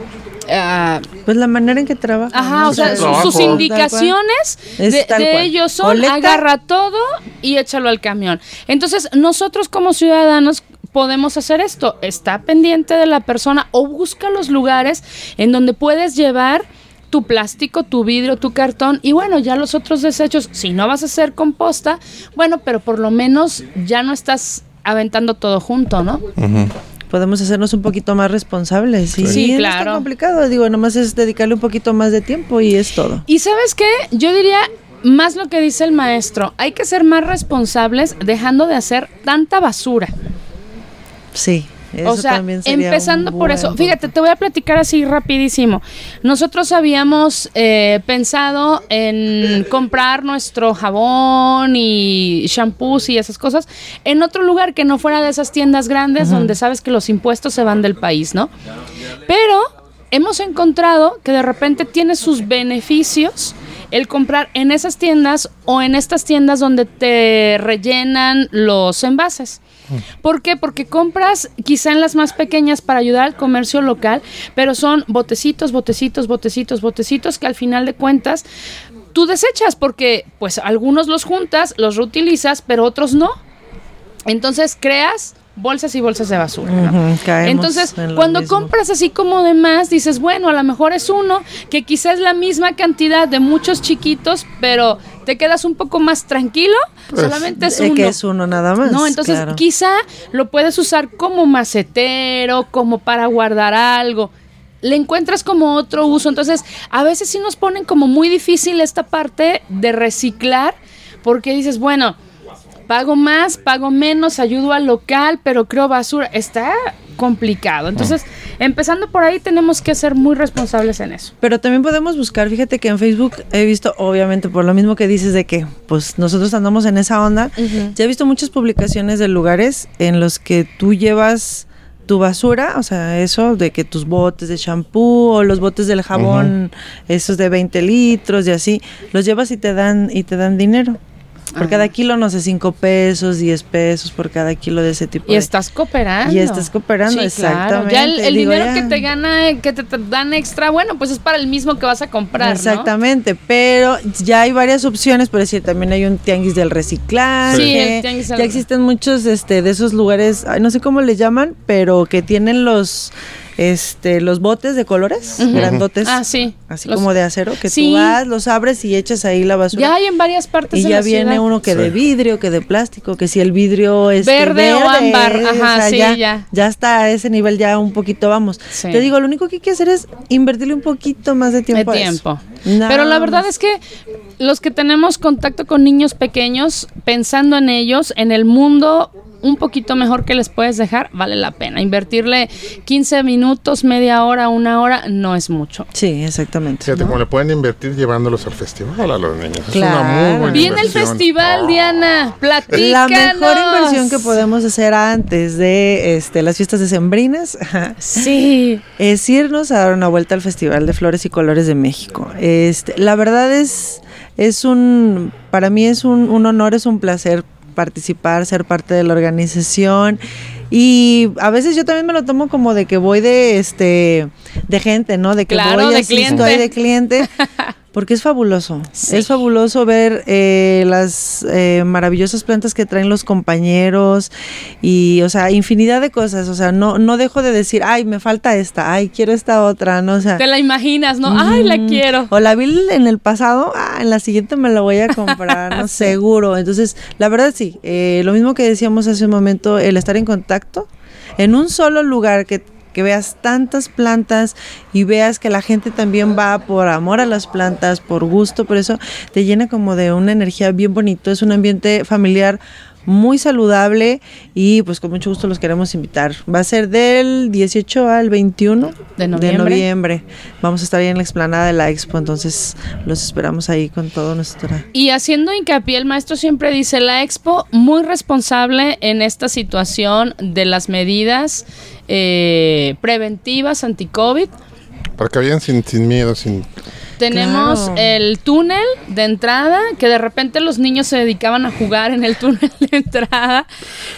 ah, Pues la manera en que trabaja. Ajá, ¿no? o sea, su sus indicaciones Es de, ellos son agarra todo y échalo al camión. Entonces, nosotros como ciudadanos podemos hacer esto. Está pendiente de la persona o busca los lugares en donde puedes llevar tu plástico, tu vidrio, tu cartón y bueno, ya los otros desechos, si no vas a hacer composta, bueno, pero por lo menos ya no estás aventando todo junto, ¿no? Podemos hacernos un poquito más responsables. Y Sí, no es claro. tan complicado. Digo, nomás es dedicarle un poquito más de tiempo y es todo. Y sabes qué, yo diría más lo que dice el maestro, hay que ser más responsables dejando de hacer tanta basura. Sí. Eso o sea, también sería empezando por eso, punto. fíjate, te voy a platicar así rapidísimo. Nosotros habíamos eh, pensado en comprar nuestro jabón y shampoos y esas cosas en otro lugar que no fuera de esas tiendas grandes donde sabes que los impuestos se van del país, ¿no? Pero hemos encontrado que de repente tiene sus beneficios el comprar en esas tiendas o en estas tiendas donde te rellenan los envases. ¿Por qué? Porque compras quizá en las más pequeñas para ayudar al comercio local, pero son botecitos, botecitos, botecitos, botecitos que al final de cuentas tú desechas porque pues algunos los juntas, los reutilizas, pero otros no. Entonces creas bolsas y bolsas de basura. Entonces, en cuando mismo. compras así como de más, dices, bueno, a lo mejor es uno, que quizás es la misma cantidad de muchos chiquitos, pero te quedas un poco más tranquilo, Pues, solamente es uno. que es uno nada más. No, entonces claro. quizá lo puedes usar como macetero, como para guardar algo. Le encuentras como otro uso. Entonces, a veces sí nos ponen como muy difícil esta parte de reciclar, porque dices, bueno, pago más, pago menos, ayudo al local, pero creo basura. Está complicado. Entonces, empezando por ahí, tenemos que ser muy responsables en eso. Pero también podemos buscar, fíjate que en Facebook he visto, obviamente por lo mismo que dices de que pues nosotros andamos en esa onda, ya he visto muchas publicaciones de lugares en los que tú llevas tu basura, o sea, eso de que tus botes de shampoo o los botes del jabón, esos de 20 litros y así, los llevas y te dan y te dan dinero. Por cada kilo, no sé, 5 pesos, 10 pesos por cada kilo de ese tipo Y de... estás cooperando. Y estás cooperando, Sí, claro. exactamente. Ya el, el Digo, dinero ya. que te gana, que te, te dan extra, bueno, pues es para el mismo que vas a comprar, ¿no? Exactamente, pero ya hay varias opciones, por decir, también hay un tianguis del reciclaje. Sí, el tianguis del- Ya existen muchos este de esos lugares, no sé cómo le llaman, pero que tienen los este los botes de colores Ujú. grandotes. Ah, sí. Así Los- como de acero, que Sí. tú vas, los abres y echas ahí la basura. Ya hay en varias partes y de ya la viene ciudad. uno que de vidrio, que de plástico, que si el vidrio es Verde o ámbar, ajá, sí, ya, ya. ya está a ese nivel, ya un poquito vamos. Sí. Te digo, lo único que hay que hacer es invertirle un poquito más de de tiempo. a eso. tiempo. Pero la verdad es que los que tenemos contacto con niños pequeños, pensando en ellos, en el mundo un poquito mejor que les puedes dejar, vale la pena. Invertirle 15 minutos, media hora, una hora, no es mucho. Sí, exactamente. Fíjate, como le pueden invertir llevándolos al festival a los niños. Es una muy buena Viene el festival, Oh. Diana. Platícanos. La mejor inversión que podemos hacer antes de este, las fiestas decembrinas Sí. es irnos a dar una vuelta al Festival de Flores y Colores de México. Este, la verdad es, es un, para mí es un, un honor, es un placer participar, ser parte de la organización. Y a veces yo también me lo tomo como de que voy de este de gente, ¿no? De que Claro, voy de cliente. de cliente. Porque es fabuloso. Sí. Es fabuloso ver eh, las eh, maravillosas plantas que traen los compañeros y, o sea, infinidad de cosas. O sea, no, no dejo de decir, ay, me falta esta, ay, quiero esta otra, ¿no? O sea, Te la imaginas, ¿no? Ay, la quiero. O la vi en el pasado, ah, en la siguiente me la voy a comprar, no seguro. Entonces, la verdad sí, eh, lo mismo que decíamos hace un momento, el estar en contacto en un solo lugar que que veas tantas plantas y veas que la gente también va por amor a las plantas, por gusto, por eso te llena como de una energía bien bonito, es un ambiente familiar muy saludable y pues con mucho gusto los queremos invitar. Va a ser del 18 al 21 De noviembre. noviembre. Vamos a estar ahí en la explanada de la expo, entonces los esperamos ahí con todo nuestro... Y haciendo hincapié, el maestro siempre dice, la expo muy responsable en esta situación de las medidas eh, preventivas anti-COVID. Para que vayan sin, sin miedo, sin... Tenemos Claro. el túnel de entrada, que de repente los niños se dedicaban a jugar en el túnel de entrada.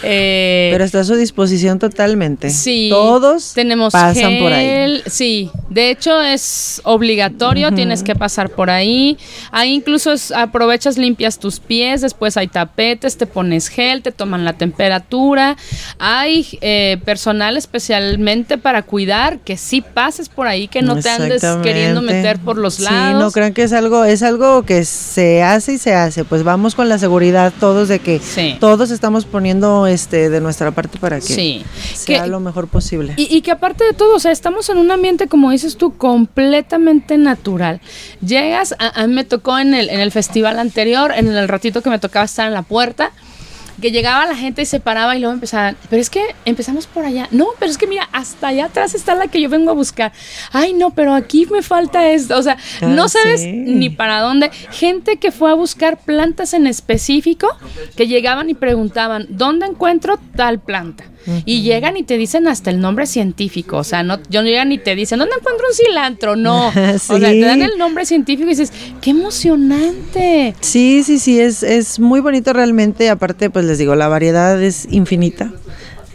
Eh, Pero está a su disposición totalmente. Sí. Todos tenemos pasan por ahí. gel, Sí, de hecho es obligatorio, tienes que pasar por ahí. Ahí incluso es- aprovechas, limpias tus pies, después hay tapetes, te pones gel, te toman la temperatura. Hay eh, personal especialmente para cuidar que sí pases por ahí, que no te andes queriendo meter por los Sí, no crean que es algo, es algo que se hace y se hace. Pues vamos con la seguridad todos de que Sí. todos estamos poniendo este de nuestra parte para que Sí. sea Que- lo mejor posible. Y, y que aparte de todo, o sea, estamos en un ambiente, como dices tú, completamente natural. Llegas, a, a mí me tocó en el, en el festival anterior, en el ratito que me tocaba estar en la puerta, que llegaba la gente y se paraba y luego empezaban, pero es que empezamos por allá. No, pero es que mira, hasta allá atrás está la que yo vengo a buscar. Ay, no, pero aquí me falta esto. O sea, Ah, no sabes sí. ni para dónde. Gente que fue a buscar plantas en específico, que llegaban y preguntaban, ¿dónde encuentro tal planta? Y llegan y te dicen hasta el nombre científico, o sea, no, yo no llegan y te dicen, ¿dónde encuentro un cilantro? No, o sea, Sí. te dan el nombre científico y dices, ¡qué emocionante! Sí, sí, sí, es, es muy bonito realmente. Aparte, pues les digo, la variedad es infinita.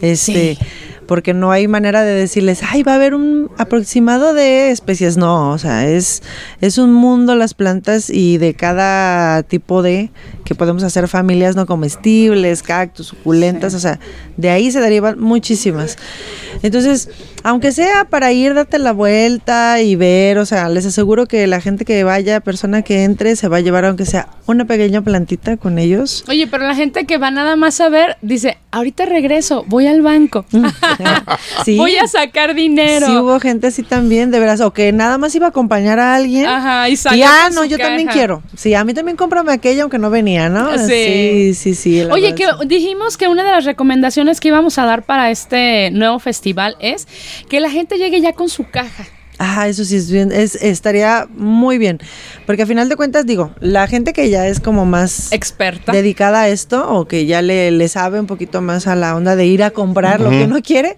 Este, porque no hay manera de decirles, ay, va a haber un aproximado de especies. No, o sea, es, es un mundo las plantas y de cada tipo de que podemos hacer familias no comestibles, cactus, suculentas, o sea, de ahí se derivan muchísimas. Entonces, aunque sea para ir, date la vuelta y ver, o sea, les aseguro que la gente que vaya, persona que entre, se va a llevar aunque sea una pequeña plantita con ellos. Oye, pero la gente que va nada más a ver, dice, ahorita regreso, voy al banco, Sí. voy a sacar dinero. Sí hubo gente así también, de veras, o que nada más iba a acompañar a alguien. Ajá, y saca Y ah, no, yo también quiero. Sí, a mí también cómprame aquella aunque no venía, ¿no? Sí. sí, sí. sí, Oye, que dijimos que una de las recomendaciones que íbamos a dar para este nuevo festival es que la gente llegue ya con su caja. Ah, eso sí es bien, es, estaría muy bien. Porque a final de cuentas, digo, la gente que ya es como más Experta. dedicada a esto o que ya le, le sabe un poquito más a la onda de ir a comprar lo que uno quiere,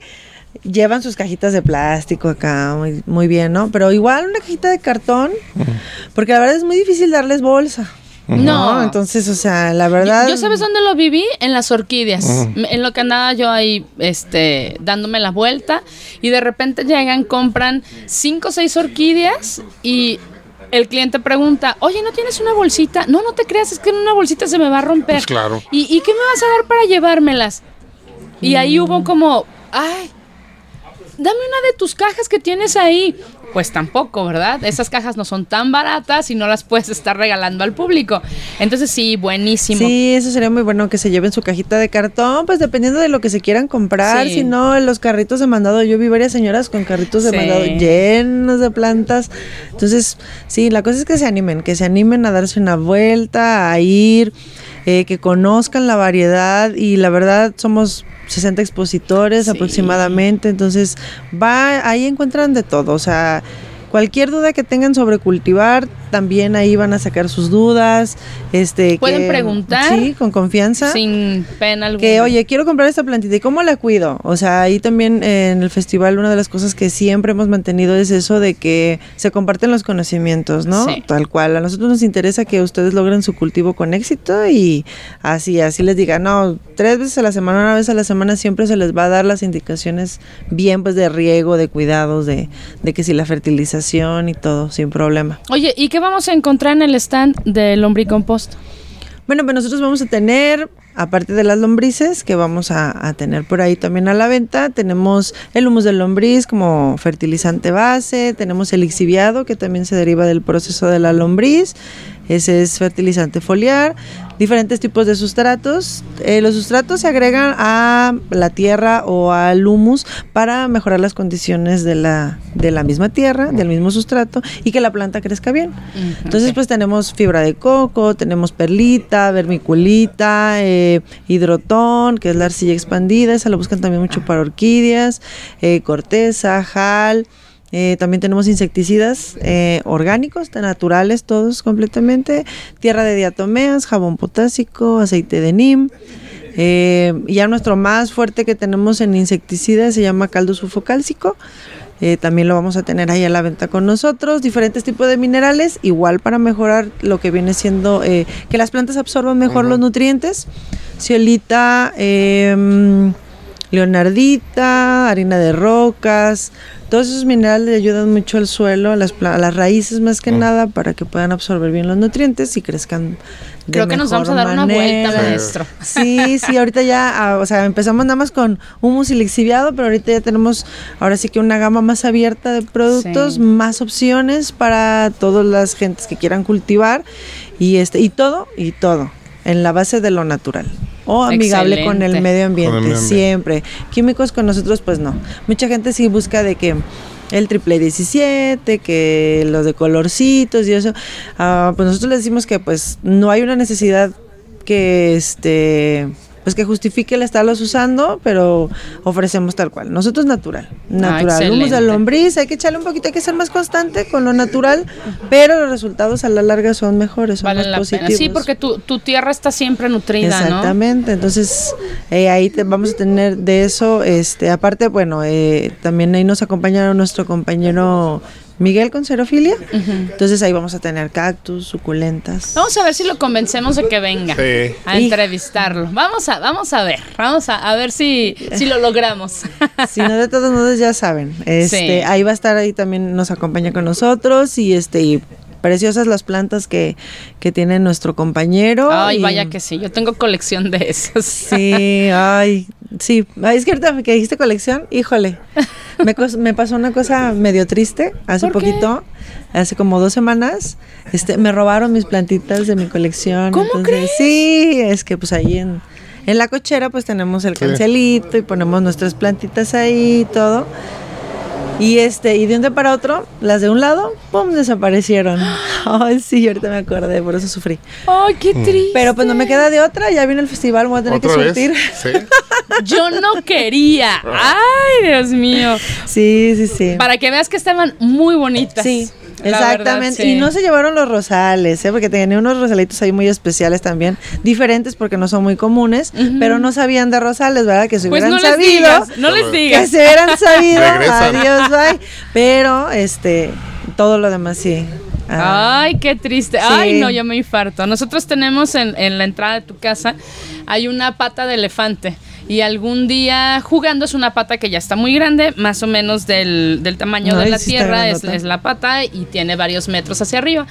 llevan sus cajitas de plástico acá, muy, muy bien, ¿no? Pero igual una cajita de cartón, porque la verdad es muy difícil darles bolsa. No. Entonces, o sea, la verdad... Yo sabes dónde lo viví en las orquídeas, en lo que andaba yo ahí, este, dándome la vuelta y de repente llegan, compran cinco o seis orquídeas y el cliente pregunta, oye, ¿no tienes una bolsita? No, no te creas, es que en una bolsita se me va a romper. Pues claro. ¿Y, y qué me vas a dar para llevármelas? Y ahí hubo como, ay, dame una de tus cajas que tienes ahí. Pues tampoco, ¿verdad? Esas cajas no son tan baratas y no las puedes estar regalando al público. Entonces sí, buenísimo. Sí, eso sería muy bueno que se lleven su cajita de cartón, pues dependiendo de lo que se quieran comprar. Sí. Si no, los carritos de mandado, yo vi varias señoras con carritos de Sí. mandado llenos de plantas. Entonces, sí, la cosa es que se animen, que se animen a darse una vuelta, a ir, eh, que conozcan la variedad y la verdad somos 60 expositores Sí. aproximadamente, entonces va ahí encuentran de todo, o sea, cualquier duda que tengan sobre cultivar, también ahí van a sacar sus dudas. Este, Pueden que- preguntar. Sí, con confianza. Sin pena alguna. Que, oye, quiero comprar esta plantita, ¿y cómo la cuido? O sea, ahí también eh, en el festival una de las cosas que siempre hemos mantenido es eso de que se comparten los conocimientos, ¿no? Sí. Tal cual. A nosotros nos interesa que ustedes logren su cultivo con éxito y así, así les diga, no, tres veces a la semana, una vez a la semana siempre se les va a dar las indicaciones bien, pues de riego, de cuidados, de, de que si la fertilización y todo, sin problema. Oye, ¿y qué vamos a encontrar en el stand del lombricompost? Bueno, pues nosotros vamos a tener, aparte de las lombrices, que vamos a, a tener por ahí también a la venta, tenemos el humus de lombriz como fertilizante base, tenemos el lixiviado, que también se deriva del proceso de la lombriz, ese es fertilizante foliar, diferentes tipos de sustratos. Eh, los sustratos se agregan a la tierra o al humus para mejorar las condiciones de la, de la misma tierra, del mismo sustrato, y que la planta crezca bien. Entonces, pues tenemos fibra de coco, tenemos perlita, vermiculita, eh, hidrotón, que es la arcilla expandida, esa la buscan también mucho para orquídeas, eh, corteza, jal. eh, también tenemos insecticidas eh, orgánicos, naturales todos completamente, tierra de diatomeas, jabón potásico, aceite de. Eh, y ya nuestro más fuerte que tenemos en insecticidas se llama caldo sulfocálcico. Eh, también lo vamos a tener ahí a la venta con nosotros. Diferentes tipos de minerales, igual para mejorar lo que viene siendo eh, que las plantas absorban mejor los nutrientes. Ciolita, em, leonardita, harina de rocas. Todos esos minerales le ayudan mucho al suelo, a las, pla- a las raíces más que nada, para que puedan absorber bien los nutrientes y crezcan. De Creo que nos vamos a dar una vuelta, maestro. Sí, sí, ahorita ya, ah, o sea, empezamos nada más con humus y lixiviado, pero ahorita ya tenemos ahora sí que una gama más abierta de productos, Sí. más opciones para todas las gentes que quieran cultivar y este y todo y todo en la base de lo natural o amigable con el Excelente. medio ambiente, Con el medio ambiente. siempre. Químicos con nosotros pues no. Mucha gente sí busca de que el triple 17, que los de colorcitos y eso. Ah, pues nosotros les decimos que pues no hay una necesidad que este pues que justifique el estarlos usando, pero ofrecemos tal cual. Nosotros natural, natural. Humus de lombriz, hay que echarle un poquito, hay que ser más constante con lo natural, pero los resultados a la larga son mejores, son Vale más la positivos. pena. Sí, porque tu, tu tierra está siempre nutrida, ¿no? Exactamente, entonces eh, ahí te- vamos a tener de eso, este, aparte, bueno, eh, también ahí nos acompaña nuestro compañero Miguel con Cerofilia, entonces ahí vamos a tener cactus, suculentas. Vamos a ver si lo convencemos de que venga Sí. a entrevistarlo. Vamos a, vamos a ver, vamos a, a ver si, si lo logramos. Si no, de todos modos ya saben, este, Sí. ahí va a estar, ahí también nos acompaña con nosotros y este, y preciosas las plantas que, que tiene nuestro compañero. Ay, y- vaya que sí, yo tengo colección de esos. Sí, ay, sí. Ay, es que ahorita que dijiste colección, híjole. Me, me pasó una cosa medio triste hace ¿Por qué? poquito, hace como dos semanas. Este, me robaron mis plantitas de mi colección. ¿Cómo crees? Sí, es que pues ahí en, en la cochera pues tenemos el Sí. cancelito y ponemos nuestras plantitas ahí y todo. Y este, y de un día para otro, las de un lado, pum, desaparecieron. Ay, sí, ahorita me acordé, por eso sufrí. Ay, qué triste. Pero pues no me queda de otra, ya viene el festival, voy a tener que surtir. Sí. Yo no quería. Ay, Dios mío. Sí, sí, sí. Para que veas que estaban muy bonitas. Sí, Verdad, exactamente. sí. Y no se llevaron los rosales, ¿eh? porque tenía unos rosalitos ahí muy especiales también, diferentes porque no son muy comunes, pero no sabían de rosales, ¿verdad? Que se Pues hubieran no les sabido. digas, no les Que digas. se hubieran sabido. Adiós, bye. Pero, este, todo lo demás sí. Ah, Ay, qué triste. Sí. Ay, no, yo me infarto. Nosotros tenemos en, en la entrada de tu casa, hay una pata de elefante. Y algún día jugando es una pata que ya está muy grande, más o menos del, del tamaño de la tierra es la pata y tiene varios metros hacia arriba.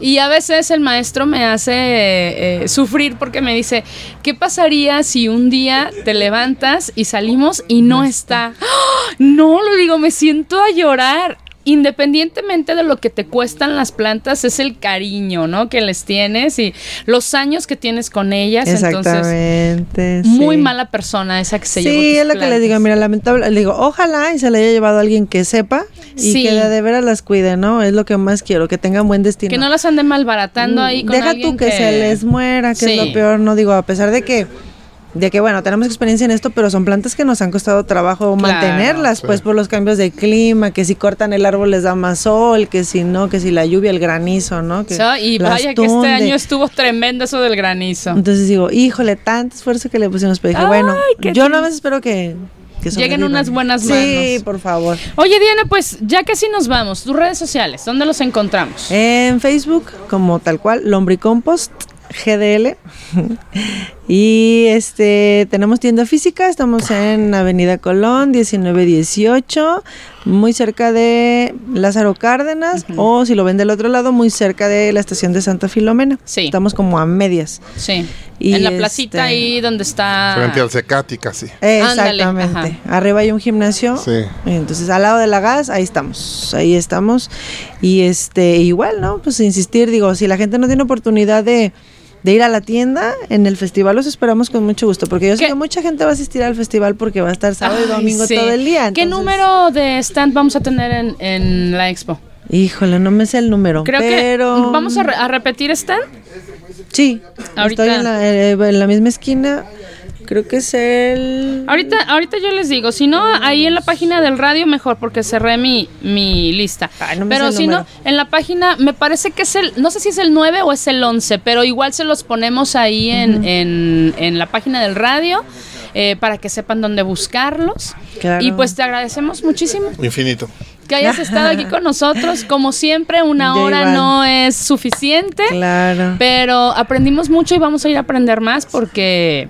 Y a veces el maestro me hace eh, sufrir porque me dice, ¿qué pasaría si un día te levantas y salimos y no, está? ¡Ah! No, lo digo, me siento a llorar. Independientemente de lo que te cuestan las plantas, es el cariño, ¿no? Que les tienes y los años que tienes con ellas. Entonces, Exactamente. muy sí. mala persona esa que se llevó. Sí, es lo que le digo, mira, lamentable, le digo, ojalá y se le haya llevado a alguien que sepa y Sí. que de, veras las cuide, ¿no? Es lo que más quiero, que tengan buen destino. Que no las anden malbaratando ahí con Deja alguien tú que, se les muera, que es Sí. lo peor, no digo, a pesar de que de que bueno, tenemos experiencia en esto, pero son plantas que nos han costado trabajo Claro, mantenerlas, sí. pues por los cambios de clima, que si cortan el árbol les da más sol, que si no, que si la lluvia, el granizo, ¿no? Que So, y vaya que este año estuvo tremendo eso del granizo. Entonces digo, híjole, tanto esfuerzo que le pusimos, pero dije, Ay, bueno, yo nada más espero que, que Lleguen unas buenas Sí, manos. por favor. Oye, Diana, pues ya casi nos vamos. Tus redes sociales, ¿dónde los encontramos? En Facebook, como tal cual, Lombricompost GDL. y este tenemos tienda física, estamos en Avenida Colón 1918, muy cerca de Lázaro Cárdenas, o si lo ven del otro lado, muy cerca de la estación de Santa Filomena. Sí. Estamos como a medias. Sí. Y en la este- placita ahí donde está. Frente al Secati casi. Ándale, Exactamente. Arriba hay un gimnasio. Sí. Entonces, al lado de la gas, ahí estamos. Ahí estamos. Y este, igual, ¿no? Pues insistir, digo, si la gente no tiene oportunidad de, de ir a la tienda, en el festival los esperamos con mucho gusto. Porque yo sé que mucha gente va a asistir al festival porque va a estar sábado y domingo sí. todo el día. ¿Qué número de stand vamos a tener en, en la expo? Híjole, no me sé el número. Creo pero... que vamos a, re- a repetir stand. Sí, Ahorita. estoy en la, eh, en la misma esquina. Creo que es el... Ahorita, ahorita yo les digo, si no, ahí en la página del radio mejor, porque cerré mi, mi lista. Ay, no me pero si no, en la página, me parece que es el, no sé si es el 9 o es el 11, pero igual se los ponemos ahí en, en, en la página del radio. eh, para que sepan dónde buscarlos. Claro. Y pues te agradecemos muchísimo Infinito. Que hayas estado aquí con nosotros. Como siempre, una hora igual. no es suficiente. Claro. Pero aprendimos mucho y vamos a ir a aprender más porque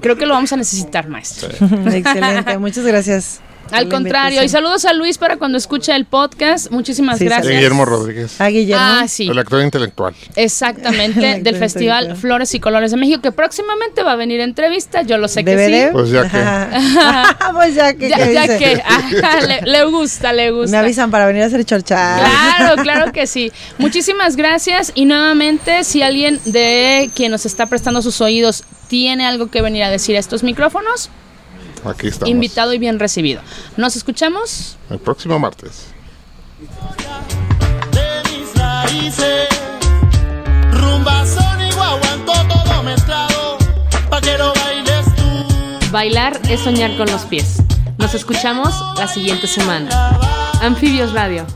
creo que lo vamos a necesitar, maestro. Excelente, muchas gracias. Al contrario, y saludos a Luis para cuando escuche el podcast. Muchísimas Sí, gracias. Guillermo Rodríguez. A Guillermo. Ah, sí. El actor intelectual. Exactamente, del Festival. Flores y Colores de México, que próximamente va a venir a entrevista, yo lo sé que DVD. sí. Pues ya que. pues ya que. Ya, ¿qué ya dice? que, ajá, le, le gusta, le gusta. Me avisan para venir a hacer chorchar. Claro, claro que sí. Muchísimas gracias y nuevamente si alguien de quien nos está prestando sus oídos tiene algo que venir a decir a estos micrófonos, Aquí estamos. invitado y bien recibido. Nos escuchamos. El próximo martes. de mis raíces. Rumba, son y guaguanco, todo mezclado, pa' que lo bailes tú. Bailar es soñar con los pies. Nos escuchamos la siguiente semana. Anfibios Radio.